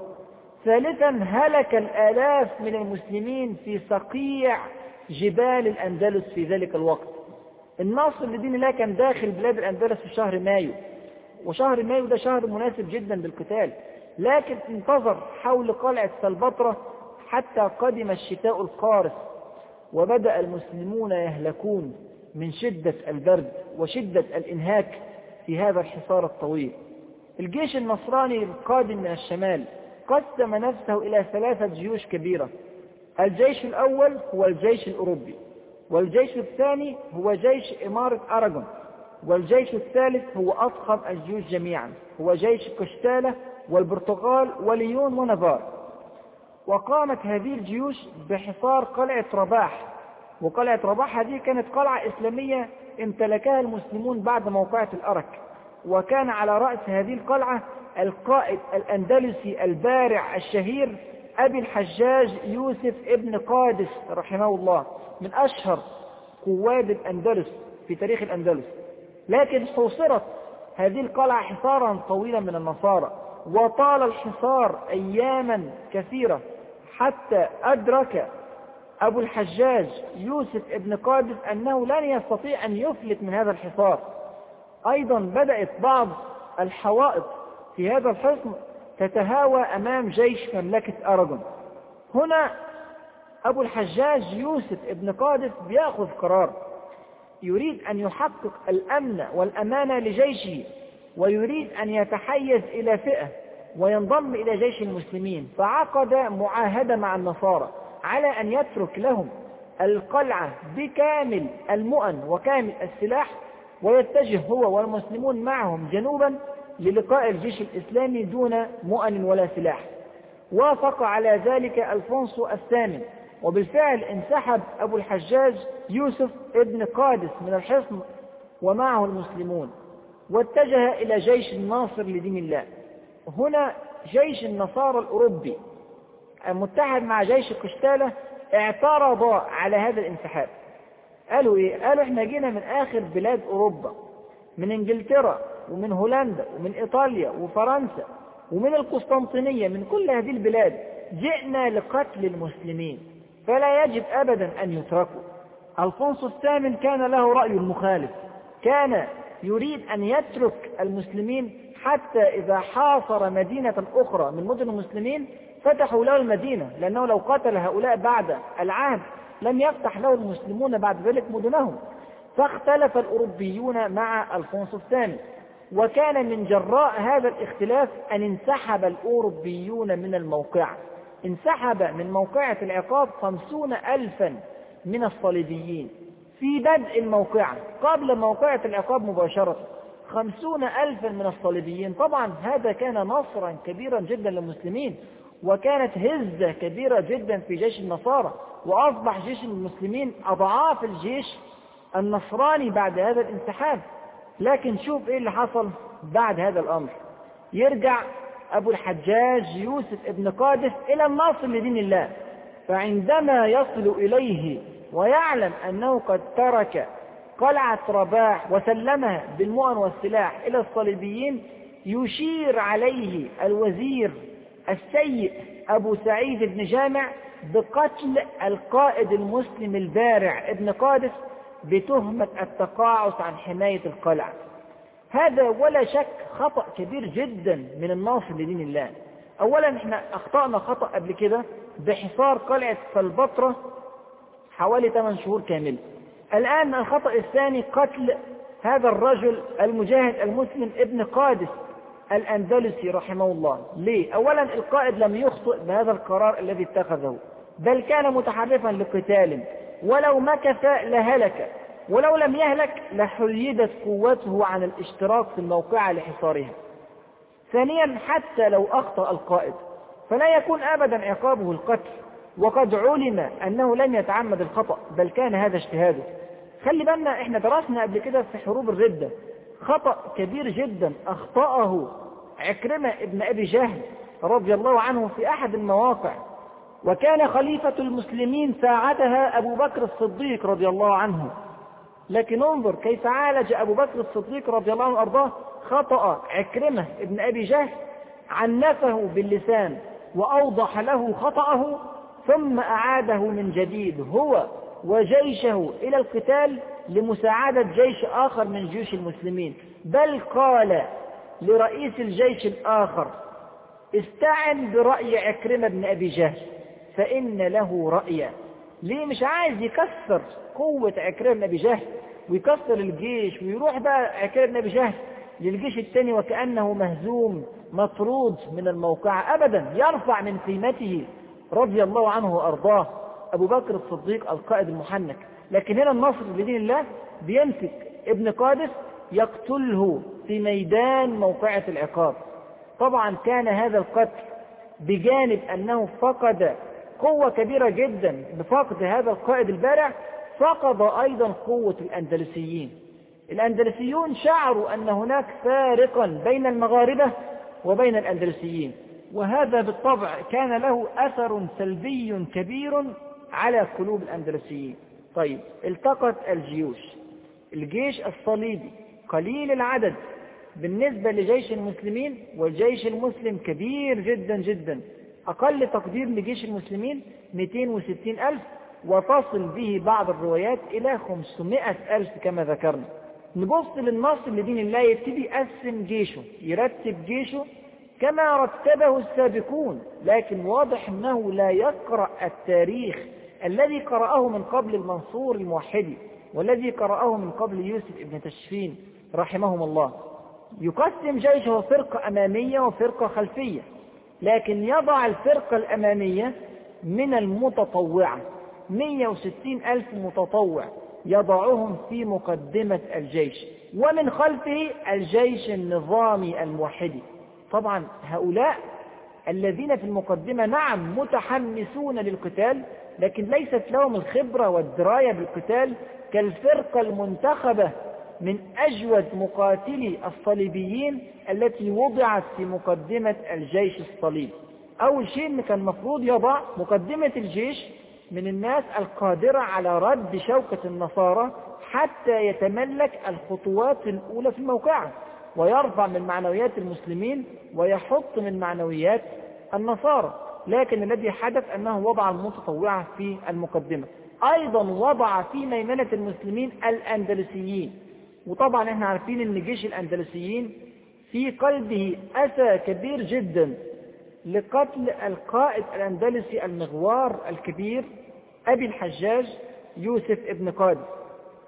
ثالثا هلك الآلاف من المسلمين في صقيع جبال الأندلس في ذلك الوقت. الناصر لدين الله كان داخل بلاد الأندلس في شهر مايو. وشهر مايو ده شهر مناسب جدا للقتال لكن انتظر حول قلعة سلبطرة حتى قدم الشتاء القارس وبدأ المسلمون يهلكون من شدة البرد وشدة الإنهاك في هذا الحصار الطويل. الجيش النصراني القادم من الشمال قسم نفسه إلى ثلاثة جيوش كبيرة. الجيش الأول هو الجيش الأوروبي. والجيش الثاني هو جيش إمارة أراغون. والجيش الثالث هو أضخم الجيوش جميعا. هو جيش كشتالة والبرتغال وليون ونافار. وقامت هذه الجيوش بحصار قلعة رباح. وقلعة رباح هذه كانت قلعة إسلامية امتلكها المسلمون بعد موقعة الأرك. وكان على رأس هذه القلعة القائد الأندلسي البارع الشهير أبي الحجاج يوسف ابن قادس رحمه الله من أشهر قواد الأندلس في تاريخ الأندلس. لكن حوصرت هذه القلعة حصارا طويلا من النصارى وطال الحصار أياما كثيرة حتى أدرك أبو الحجاج يوسف ابن قادس أنه لن يستطيع أن يفلت من هذا الحصار. أيضا بدأت بعض الحوائط في هذا الحصن تتهاوى أمام جيش مملكة أراجون هنا أبو الحجاج يوسف ابن قادس بيأخذ قرار. يريد أن يحقق الأمن والأمانة لجيشه ويريد أن يتحيز إلى فئة وينضم إلى جيش المسلمين. فعقد معاهدة مع النصارى على أن يترك لهم القلعة بكامل المؤن وكامل السلاح ويتجه هو والمسلمون معهم جنوبا للقاء الجيش الإسلامي دون مؤن ولا سلاح. وافق على ذلك ألفونسو الثامن. وبالفعل انسحب أبو الحجاج يوسف ابن قادس من الحصن ومعه المسلمون. واتجه إلى جيش الناصر لدين الله. هنا جيش النصارى الأوروبي المتحد مع جيش قشتالة اعترض على هذا الانسحاب. قالوا إيه؟ قالوا إحنا جينا من آخر بلاد أوروبا من إنجلترا. ومن هولندا ومن إيطاليا وفرنسا ومن القسطنطينية من كل هذه البلاد جئنا لقتل المسلمين. فلا يجب ابدا أن يتركوا. الفونسو الثامن كان له رأي مخالف. كان يريد أن يترك المسلمين حتى إذا حاصر مدينة أخرى من مدن المسلمين فتحوا له المدينة لأنه لو قتل هؤلاء بعد العهد لم يفتح له المسلمون بعد ذلك مدنهم. فاختلف الأوروبيون مع ألفونسو الثاني وكان من جراء هذا الاختلاف أن انسحب الأوروبيون من الموقعة. انسحب من موقعة العقاب خمسون ألفا من الصليبيين في بدء الموقعة قبل موقعة العقاب مباشرة. خمسون ألفا من الصليبيين. طبعا هذا كان نصرا كبيرا جدا للمسلمين وكانت هزة كبيرة جدا في جيش النصارى وأصبح جيش المسلمين أضعاف الجيش النصراني بعد هذا الانسحاب. لكن شوف إيه اللي حصل بعد هذا الأمر. يرجع أبو الحجاج يوسف ابن قادس إلى الناصر لدين الله. فعندما يصل إليه ويعلم أنه قد ترك قلعة رباح وسلمها بالمؤن والسلاح إلى الصليبيين يشير عليه الوزير السيء أبو سعيد بن جامع بقتل القائد المسلم البارع ابن قادس بتهمة التقاعس عن حماية القلعة. هذا ولا شك خطأ كبير جدا من الناصر لدين الله. أولا إحنا أخطأنا خطأ قبل كده بحصار قلعة فالبطرة حوالي 8 شهور كامل الآن الخطأ الثاني قتل هذا الرجل المجاهد المسلم ابن قادس الأندلسي رحمه الله. ليه؟ أولا القائد لم يخطئ بهذا القرار الذي اتخذه بل كان متحرفا لقتال. ولو مكث لهلك ولو لم يهلك لحيدت قوته عن الاشتراك في الموقعة لحصارها. ثانيا حتى لو أخطأ القائد فلا يكون أبدا عقابه القتل. وقد علم أنه لم يتعمد الخطأ بل كان هذا اجتهاده. خلي بالنا إحنا درسنا قبل كده في حروب الردة. خطأ كبير جدا أخطأه عكرمة ابن أبي جهل رضي الله عنه في أحد المواقع. وكان خليفة المسلمين ساعتها أبو بكر الصديق رضي الله عنه. لكن انظر كيف عالج أبو بكر الصديق رضي الله عنه أرضاه. خطأ عكرمة ابن أبي جهل عنفه باللسان وأوضح له خطأه ثم أعاده من جديد هو وجيشه إلى القتال لمساعدة جيش آخر من جيوش المسلمين. بل قال لرئيس الجيش الآخر استعن برأي عكرمة بن أبي جهل. فإن له رأيا. ليه مش عايز يكسر قوة عكرمة بن أبي جهل ويكسر الجيش ويروح بقى عكرمة بن أبي جهل للجيش الثاني وكأنه مهزوم مطرود من الموقع أبدا يرفع من قيمته رضي الله عنه وأرضاه. أبو بكر الصديق القائد المحنك. لكن هنا النصر بدين الله بيمسك ابن قادس يقتله في ميدان موقعة العقاب. طبعا كان هذا القتل بجانب أنه فقد قوة كبيرة جدا بفقد هذا القائد البارع فقد أيضا قوة الأندلسيين. الأندلسيون شعروا أن هناك فارقا بين المغاربة وبين الأندلسيين وهذا بالطبع كان له أثر سلبي كبير على قلوب الأندلسيين. طيب التقت الجيوش. الجيش الصليبي قليل العدد بالنسبة لجيش المسلمين والجيش المسلم كبير جدا جدا. أقل تقدير لجيش المسلمين 260 ألف وتصل به بعض الروايات إلى 500 ألف كما ذكرنا. نبص للنصر لدين الله يبتدي يقسم جيشه يرتب جيشه كما رتبه السابقون لكن واضح أنه لا يقرأ التاريخ الذي قرأه من قبل المنصور الموحدي والذي قرأه من قبل يوسف ابن تشفين رحمهم الله. يقسم جيشه فرقة أمامية وفرقة خلفية. لكن يضع الفرقة الأمامية من المتطوعة. 160 ألف متطوع يضعهم في مقدمة الجيش ومن خلفه الجيش النظامي الموحدي. طبعا هؤلاء الذين في المقدمة نعم متحمسون للقتال لكن ليست لهم الخبرة والدراية بالقتال كالفرقة المنتخبة من أجود مقاتلي الصليبيين التي وضعت في مقدمة الجيش الصليبي أول شيء إن كان المفروض يضع مقدمة الجيش من الناس القادرة على رد شوكة النصارى حتى يتملك الخطوات الأولى في الموقعة ويرفع من معنويات المسلمين ويحط من معنويات النصارى. لكن الذي حدث أنه وضع المتطوعة في المقدمة. أيضا وضع في ميمنة المسلمين الأندلسيين. وطبعا إحنا عارفين إن جيش الأندلسيين في قلبه أسى كبير جدا لقتل القائد الأندلسي المغوار الكبير أبي الحجاج يوسف ابن قادس.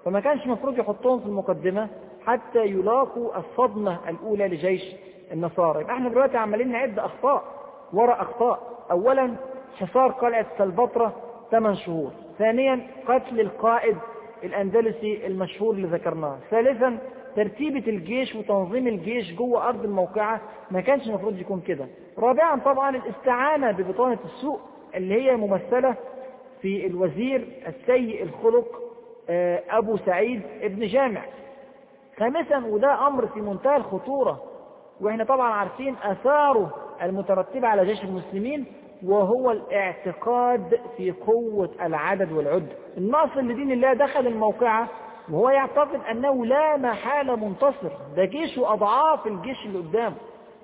فما كانش مفروض يحطهم في المقدمة حتى يلاقوا الصدمة الأولى لجيش النصارى. يبقى إحنا دلوقتي عمالين نعد أخطاء وراء أخطاء. أولا حصار قلعة سلبطرة ثمان شهور. ثانيا قتل القائد الأندلسي المشهور اللي ذكرناه. ثالثا ترتيبة الجيش وتنظيم الجيش جوه أرض الموقعة. ما كانش المفروض يكون كده. رابعا طبعا الاستعانة ببطانة السوء اللي هي ممثلة في الوزير السيء الخلق آه، أبو سعيد ابن جامع. خامسا وده أمر في منتهى الخطورة. وإحنا طبعا عارفين أثاره المترتبة على جيش المسلمين. وهو الاعتقاد في قوة العدد والعد. الناصر لدين الله دخل الموقعة وهو يعتقد أنه لا محالة منتصر. ده جيشه أضعاف الجيش اللي قدامه.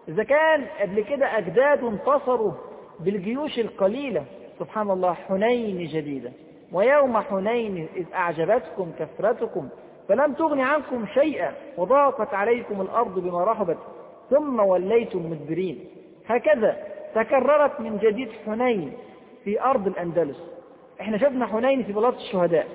إذا كان قبل كده أجداده انتصروا بالجيوش القليلة سبحان الله حنين جديدة. ويوم حنين إذ أعجبتكم كثرتكم فلم تغن عنكم شيئا وضاقت عليكم الأرض بما رحبت ثم وليتم مدبرين. هكذا تكررت من جديد حنين في أرض الأندلس. إحنا شفنا حنين في بلاط الشهداء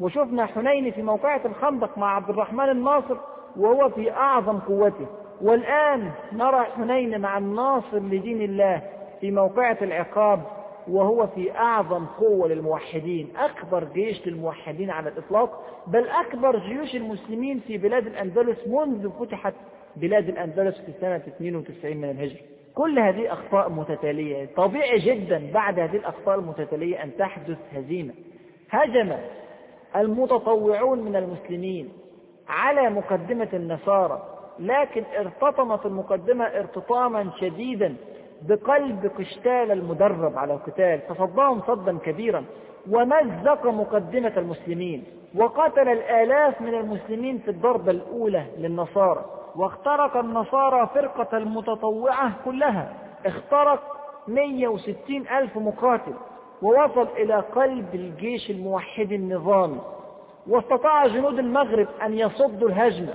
وشفنا حنين في موقعة الخندق مع عبد الرحمن الناصر وهو في أعظم قوته. والآن نرى حنين مع الناصر لدين الله في موقعة العقاب وهو في أعظم قوة للموحدين أكبر جيش للموحدين على الإطلاق بل أكبر جيوش المسلمين في بلاد الأندلس منذ فتحت بلاد الأندلس في سنة 92 من الهجرة. كل هذه أخطاء متتالية. طبيعي جدا بعد هذه الأخطاء المتتالية أن تحدث هزيمة. هجم المتطوعون من المسلمين على مقدمة النصارى لكن ارتطمت المقدمة ارتطاما شديدا بقلب قشتال المدرب على القتال فصدهم صدا كبيرا. ومزق مقدمة المسلمين وقتل الآلاف من المسلمين في الضربة الأولى للنصارى واخترق النصارى فرقة المتطوعة كلها اخترق 160 ألف مقاتل ووصل إلى قلب الجيش الموحد النظامي واستطاع جنود المغرب أن يصدوا الهجمة.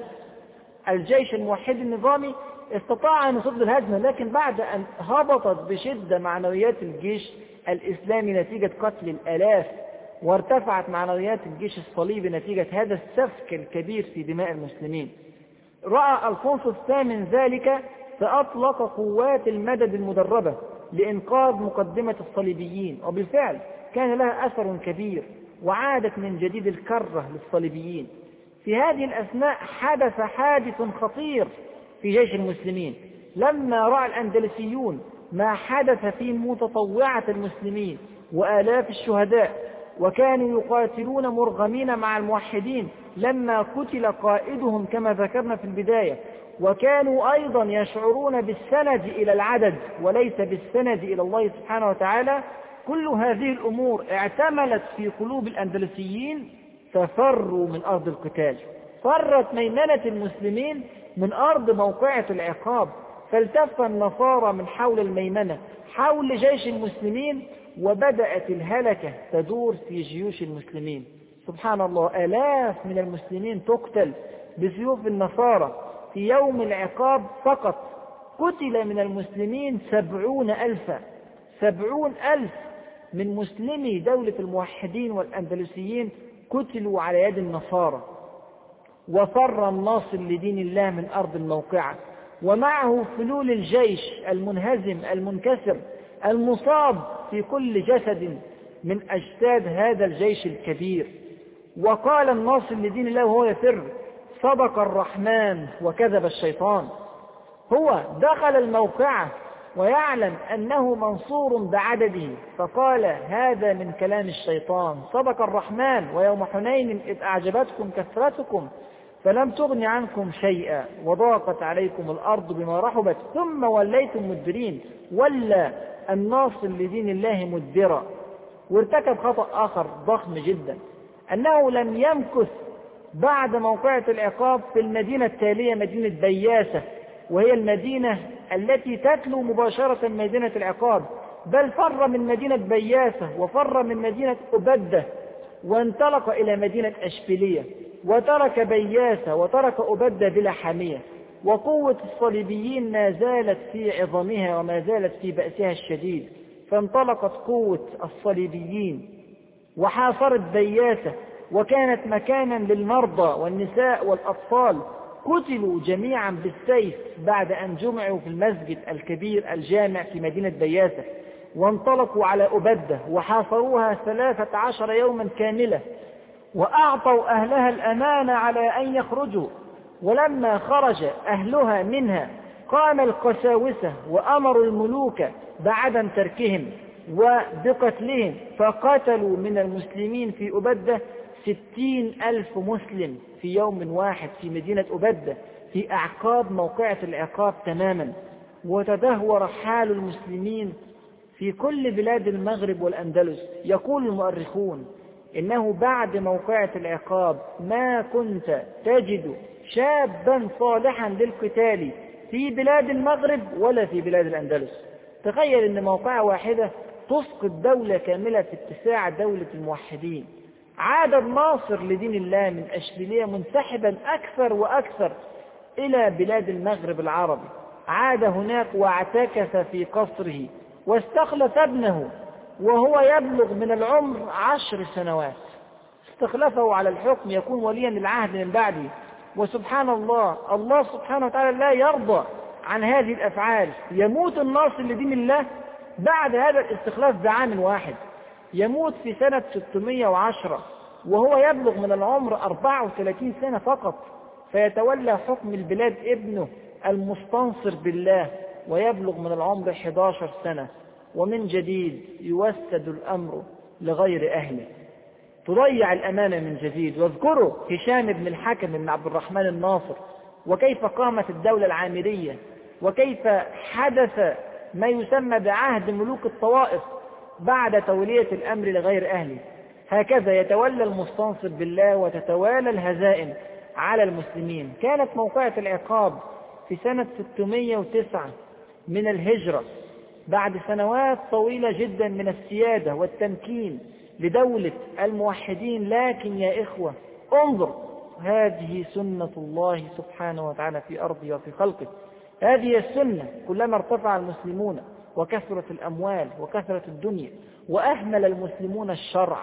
الجيش الموحد النظامي استطاع أن يصد الهجمة لكن بعد أن هبطت بشدة معنويات الجيش الإسلامي نتيجة قتل الآلاف وارتفعت معنويات الجيش الصليبي نتيجة هذا السفك الكبير في دماء المسلمين. رأى ألفونسو الثامن ذلك فأطلق قوات المدد المدربة لإنقاذ مقدمة الصليبيين وبالفعل كان لها أثر كبير وعادت من جديد الكرة للصليبيين. في هذه الأثناء حدث حادث خطير في جيش المسلمين. لما رأى الأندلسيون ما حدث في متطوعة المسلمين وآلاف الشهداء وكانوا يقاتلون مرغمين مع الموحدين لما قتل قائدهم كما ذكرنا في البداية. وكانوا أيضا يشعرون بالسند إلى العدد وليس بالسند إلى الله سبحانه وتعالى. كل هذه الأمور اعتملت في قلوب الأندلسيين ففروا من أرض القتال. فرت ميمنة المسلمين من أرض موقعة العقاب. فالتف النصارى من حول الميمنة حول جيش المسلمين وبدأت الهلكة تدور في جيوش المسلمين. سبحان الله آلاف من المسلمين تقتل بسيوف النصارى. في يوم العقاب فقط قتل من المسلمين سبعون ألفا سبعون ألف من مسلمي دولة الموحدين والأندلسيين قتلوا على يد النصارى. وفر الناصر لدين الله من أرض الموقعة. ومعه فلول الجيش المنهزم المنكسر المصاب في كل جسد من أجساد هذا الجيش الكبير. وقال الناصر لدين الله وهو يفر صدق الرحمن وكذب الشيطان. هو دخل الموقعة ويعلم أنه منصور بعدده فقال هذا من كلام الشيطان صدق الرحمن ويوم حنين إذ أعجبتكم كثرتكم فلم تغن عنكم شيئا وضاقت عليكم الأرض بما رحبت ثم وليتم مدبرين ولا الناصر لدين الله مدبرا وارتكب خطأ آخر ضخم جدا أنه لم يمكث بعد موقعة العقاب في المدينة التالية مدينة بياسة وهي المدينة التي تتلو مباشرة مدينة العقاب. بل فر من مدينة بياسة وفر من مدينة أبدة وانطلق إلى مدينة أشبيلية. وترك بياسة وترك أبدة بلا حامية وقوة الصليبيين ما زالت في عظمها وما زالت في بأسها الشديد فانطلقت قوة الصليبيين وحاصرت بياسة وكانت مكانا للمرضى والنساء والأطفال قتلوا جميعا بالسيف بعد أن جمعوا في المسجد الكبير الجامع في مدينة بياسة وانطلقوا على أبدة وحاصروها ثلاثة عشر يوما كاملة وأعطوا أهلها الأمان على أن يخرجوا. ولما خرج أهلها منها قام القساوسة وأمروا الملوك بعدم تركهم وبقتلهم فقتلوا من المسلمين في أبدة ستين ألف مسلم في يوم واحد في مدينة أبدة في أعقاب موقعة العقاب تماما. وتدهور حال المسلمين في كل بلاد المغرب والأندلس يقول المؤرخون. إنه بعد موقعة العقاب ما كنت تجد شابا صالحا للقتال في بلاد المغرب ولا في بلاد الأندلس. تخيل أن موقعة واحدة تسقط دولة كاملة في اتساع دولة الموحدين. عاد الناصر لدين الله من أشبيلية منسحبا أكثر وأكثر إلى بلاد المغرب العربي. عاد هناك واعتكف في قصره واستخلف ابنه وهو يبلغ من العمر عشر سنوات. استخلفه على الحكم يكون وليا للعهد من بعده. وسبحان الله الله سبحانه وتعالى لا يرضى عن هذه الأفعال. يموت الناصر لدين الله بعد هذا الاستخلاف بعام واحد. يموت في سنة 610 وهو يبلغ من العمر 34 سنة فقط. فيتولى حكم البلاد ابنه المستنصر بالله ويبلغ من العمر 11 سنة. ومن جديد يوسد الأمر لغير أهله. تضيع الأمانة من جديد. واذكروا هشام بن الحكم بن عبد الرحمن الناصر وكيف قامت الدولة العامرية وكيف حدث ما يسمى بعهد ملوك الطوائف بعد تولية الأمر لغير أهله. هكذا يتولى المستنصر بالله وتتوالى الهزائم على المسلمين. كانت موقعة العقاب في سنة 609 من الهجرة. بعد سنوات طويلة جدا من السيادة والتمكين لدولة الموحدين. لكن يا إخوة انظر هذه سنة الله سبحانه وتعالى في أرضه وفي خلقه. هذه السنة كلما ارتفع المسلمون وكثرت الأموال وكثرت الدنيا وأهمل المسلمون الشرع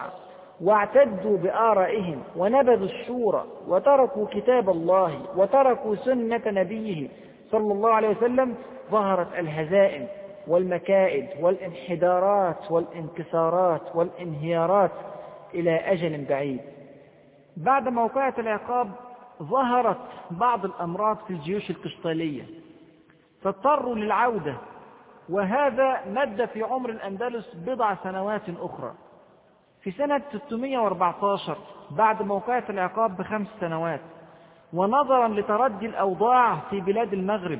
واعتدوا بآرائهم ونبذوا الشورى وتركوا كتاب الله وتركوا سنة نبيه صلى الله عليه وسلم ظهرت الهزائم والمكائد والانحدارات والانكسارات والانهيارات إلى أجل بعيد. بعد موقعة العقاب ظهرت بعض الأمراض في الجيوش القشطالية. فاضطروا للعودة وهذا مد في عمر الأندلس بضع سنوات أخرى. في سنة 614 بعد موقعة العقاب بخمس سنوات ونظرا لتردي الأوضاع في بلاد المغرب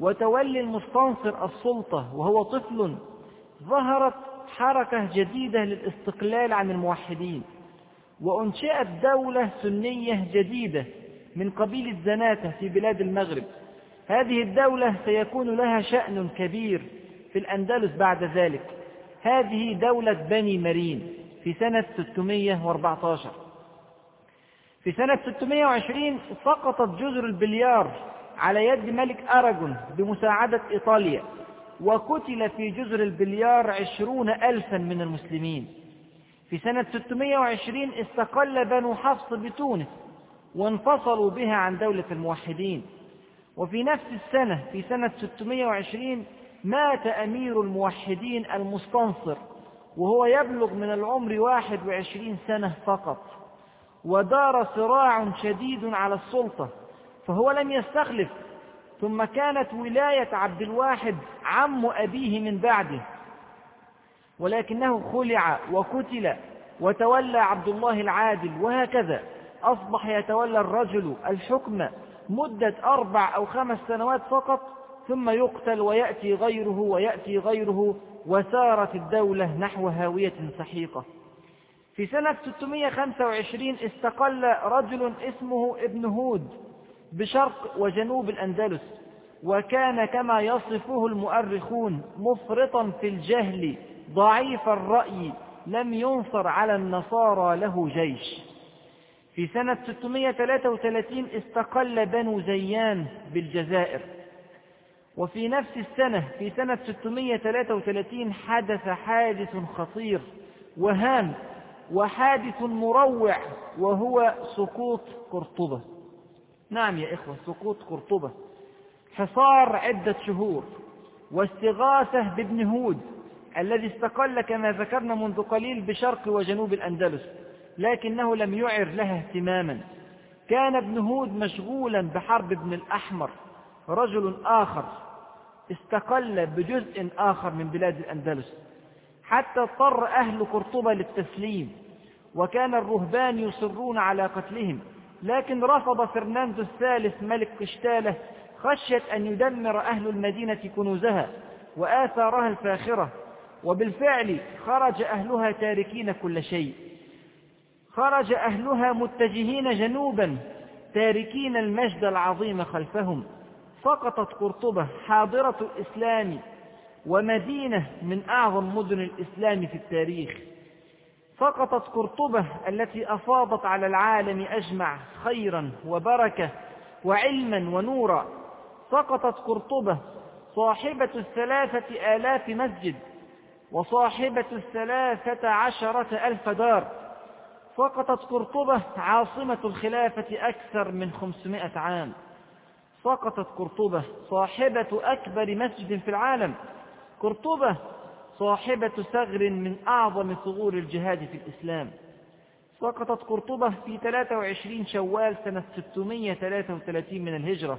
وتولي المستنصر السلطة وهو طفل ظهرت حركة جديدة للاستقلال عن الموحدين وأنشئت دولة سنية جديدة من قبيل الزناتة في بلاد المغرب. هذه الدولة سيكون لها شأن كبير في الأندلس بعد ذلك. هذه دولة بني مرين في سنة 614 في سنة 620 سقطت جزر البليار على يد ملك أراجون بمساعدة إيطاليا وقتل في جزر البليار عشرون ألفا من المسلمين. في سنة 620 استقل بنو حفص بتونس وانفصلوا بها عن دولة الموحدين. وفي نفس السنة في سنة 620 مات أمير الموحدين المستنصر وهو يبلغ من العمر واحد وعشرين سنة فقط. ودار صراع شديد على السلطة فهو لم يستخلف. ثم كانت ولاية عبد الواحد عم أبيه من بعده. ولكنه خلع وقتل وتولى عبد الله العادل وهكذا. أصبح يتولى الرجل الحكم مدة أربع أو خمس سنوات فقط ثم يقتل ويأتي غيره ويأتي غيره وسارت الدولة نحو هاوية سحيقة. في سنة 625 استقل رجل اسمه ابن هود. بشرق وجنوب الأندلس وكان كما يصفه المؤرخون مفرطا في الجهل ضعيف الرأي لم ينصر على النصارى له جيش. في سنة 633 استقل بنو زيان بالجزائر. وفي نفس السنة في سنة 633 حدث حادث خطير وهام وحادث مروع وهو سقوط قرطبة. نعم يا إخوة سقوط قرطبة. حصار عدة شهور. واستغاثة بابن هود الذي استقل كما ذكرنا منذ قليل بشرق وجنوب الأندلس لكنه لم يعر لها اهتماما. كان ابن هود مشغولا بحرب ابن الأحمر رجل آخر. استقل بجزء آخر من بلاد الأندلس. حتى اضطر أهل قرطبة للتسليم وكان الرهبان يصرون على قتلهم. لكن رفض فرناندو الثالث ملك قشتالة خشية أن يدمر أهل المدينة كنوزها وآثارها الفاخرة وبالفعل خرج أهلها تاركين كل شيء. خرج أهلها متجهين جنوبا تاركين المجد العظيم خلفهم. سقطت قرطبة حاضرة الإسلام ومدينة من أعظم مدن الإسلام في التاريخ. سقطت قرطبة التي أفاضت على العالم أجمع خيرا وبركة وعلما ونورا. سقطت قرطبة صاحبة الثلاثة آلاف مسجد وصاحبة الثلاثة عشرة ألف دار. سقطت قرطبة عاصمة الخلافة أكثر من خمسمائة عام. سقطت قرطبة صاحبة أكبر مسجد في العالم. قرطبة صاحبة ثغر من أعظم ثغور الجهاد في الإسلام. سقطت قرطبة في 23 شوال سنة 633 من الهجرة.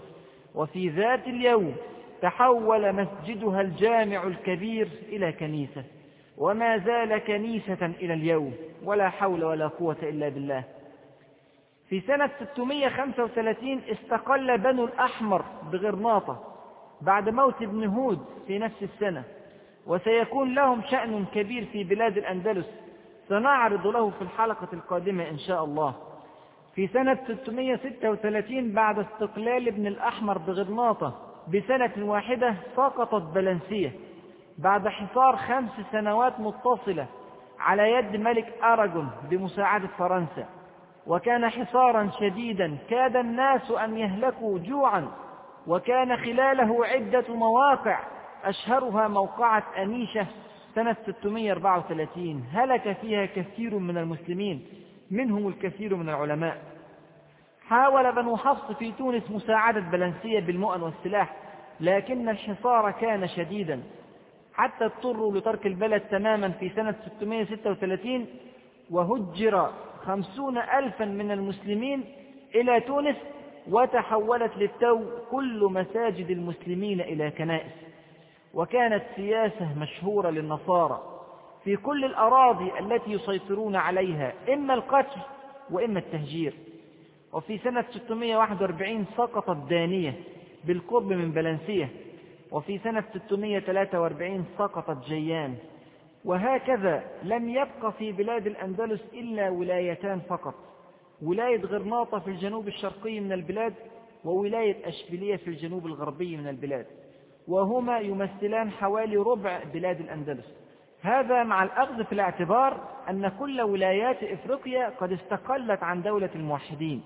وفي ذات اليوم تحول مسجدها الجامع الكبير إلى كنيسة. وما زال كنيسة إلى اليوم ولا حول ولا قوة إلا بالله. في سنة 635 استقل بنو الأحمر بغرناطة بعد موت ابن هود في نفس السنة. وسيكون لهم شأن كبير في بلاد الأندلس. سنعرض له في الحلقة القادمة إن شاء الله. في سنة 636 بعد استقلال ابن الأحمر بغرناطة بسنة واحدة سقطت بلنسية. بعد حصار خمس سنوات متصلة على يد ملك أراجون بمساعدة فرنسا. وكان حصارا شديدا كاد الناس أن يهلكوا جوعا. وكان خلاله عدة مواقع أشهرها موقعة أنيشة سنة 634 هلك فيها كثير من المسلمين منهم الكثير من العلماء. حاول بنو حفص في تونس مساعدة بلنسية بالمؤن والسلاح لكن الحصار كان شديدا. حتى اضطروا لترك البلد تماما في سنة 636 وهجر خمسون ألفا من المسلمين إلى تونس وتحولت للتو كل مساجد المسلمين إلى كنائس. وكانت سياسة مشهورة للنصارى في كل الأراضي التي يسيطرون عليها إما القتل وإما التهجير. وفي سنة 641 سقطت دانية بالقرب من بلنسية وفي سنة 643 سقطت جيان. وهكذا لم يبق في بلاد الأندلس إلا ولايتان فقط. ولاية غرناطة في الجنوب الشرقي من البلاد وولاية أشبيلية في الجنوب الغربي من البلاد. وهما يمثلان حوالي ربع بلاد الأندلس. هذا مع الأخذ في الاعتبار أن كل ولايات إفريقيا قد استقلت عن دولة الموحدين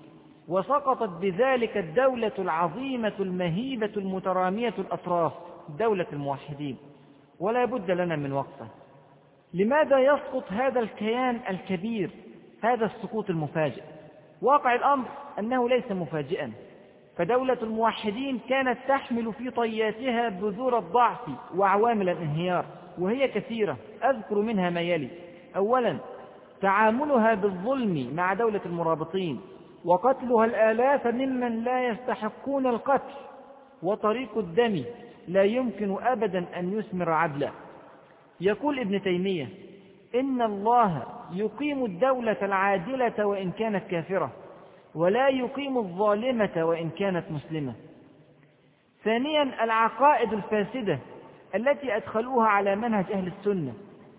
وسقطت بذلك الدولة العظيمة المهيبة المترامية الأطراف دولة الموحدين. ولا بد لنا من وقفة. لماذا يسقط هذا الكيان الكبير هذا السقوط المفاجئ؟ واقع الأمر أنه ليس مفاجئا. فدولة الموحدين كانت تحمل في طياتها بذور الضعف وعوامل الانهيار وهي كثيرة أذكر منها ما يلي. أولا تعاملها بالظلم مع دولة المرابطين وقتلها الآلاف ممن لا يستحقون القتل وطريق الدم لا يمكن أبدا أن يثمر عدلا يقول ابن تيمية إن الله يقيم الدولة العادلة وإن كانت كافرة. ولا يقيم الظالمة وإن كانت مسلمة. ثانيا العقائد الفاسدة التي أدخلوها على منهج أهل السنة.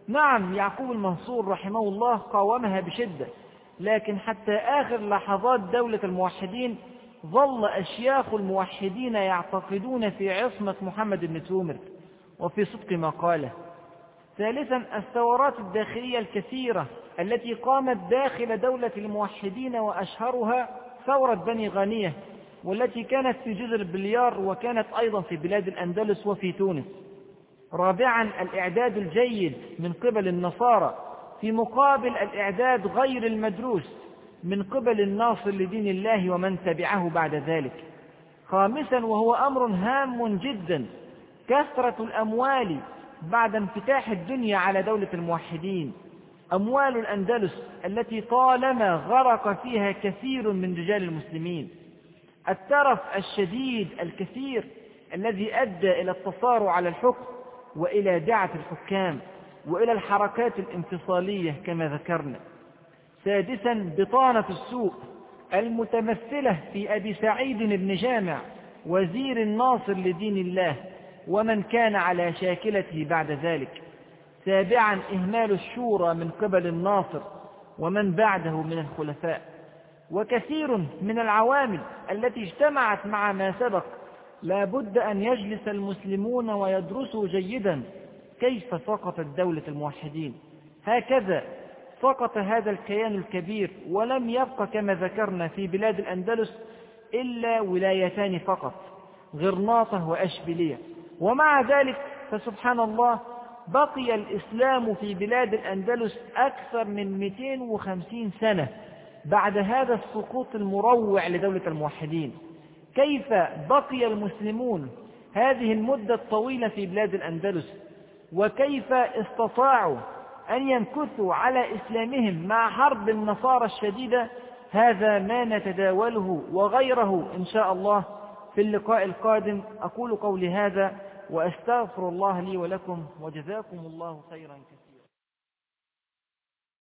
نعم يعقوب المنصور رحمه الله قاومها بشدة لكن حتى آخر لحظات دولة الموحدين ظل أشياخ الموحدين يعتقدون في عصمة محمد بن تومر وفي صدق ما قاله. ثالثا الثورات الداخلية الكثيرة التي قامت داخل دولة الموحدين وأشهرها ثورة بني غانية والتي كانت في جزر بليار وكانت أيضا في بلاد الأندلس وفي تونس. رابعا الإعداد الجيد من قبل النصارى في مقابل الإعداد غير المدروس من قبل الناصر لدين الله ومن تبعه بعد ذلك. خامسا وهو أمر هام جدا كثرة الأموال بعد انفتاح الدنيا على دولة الموحدين. أموال الأندلس التي طالما غرق فيها كثير من رجال المسلمين. الترف الشديد الكثير الذي أدى إلى التصارع على الحكم وإلى دعة الحكام وإلى الحركات الانفصالية كما ذكرنا. سادسا بطانة السوء المتمثلة في أبي سعيد بن جامع وزير الناصر لدين الله ومن كان على شاكلته بعد ذلك. سابعا إهمال الشورى من قبل الناصر ومن بعده من الخلفاء. وكثير من العوامل التي اجتمعت مع ما سبق لا بد أن يجلس المسلمون ويدرسوا جيدا كيف سقطت دولة الموحدين. هكذا سقط هذا الكيان الكبير ولم يبق كما ذكرنا في بلاد الأندلس إلا ولايتان فقط غرناطة وأشبيلية. ومع ذلك فسبحان الله بقي الإسلام في بلاد الأندلس أكثر من 250 سنة بعد هذا السقوط المروع لدولة الموحدين. كيف بقي المسلمون هذه المدة الطويلة في بلاد الأندلس؟ وكيف استطاعوا أن يمكثوا على إسلامهم مع حرب النصارى الشديدة؟ هذا ما نتداوله وغيره إن شاء الله في اللقاء القادم. أقول قولي هذا. وأستغفر الله لي ولكم وجزاكم الله خيرا كثيرا.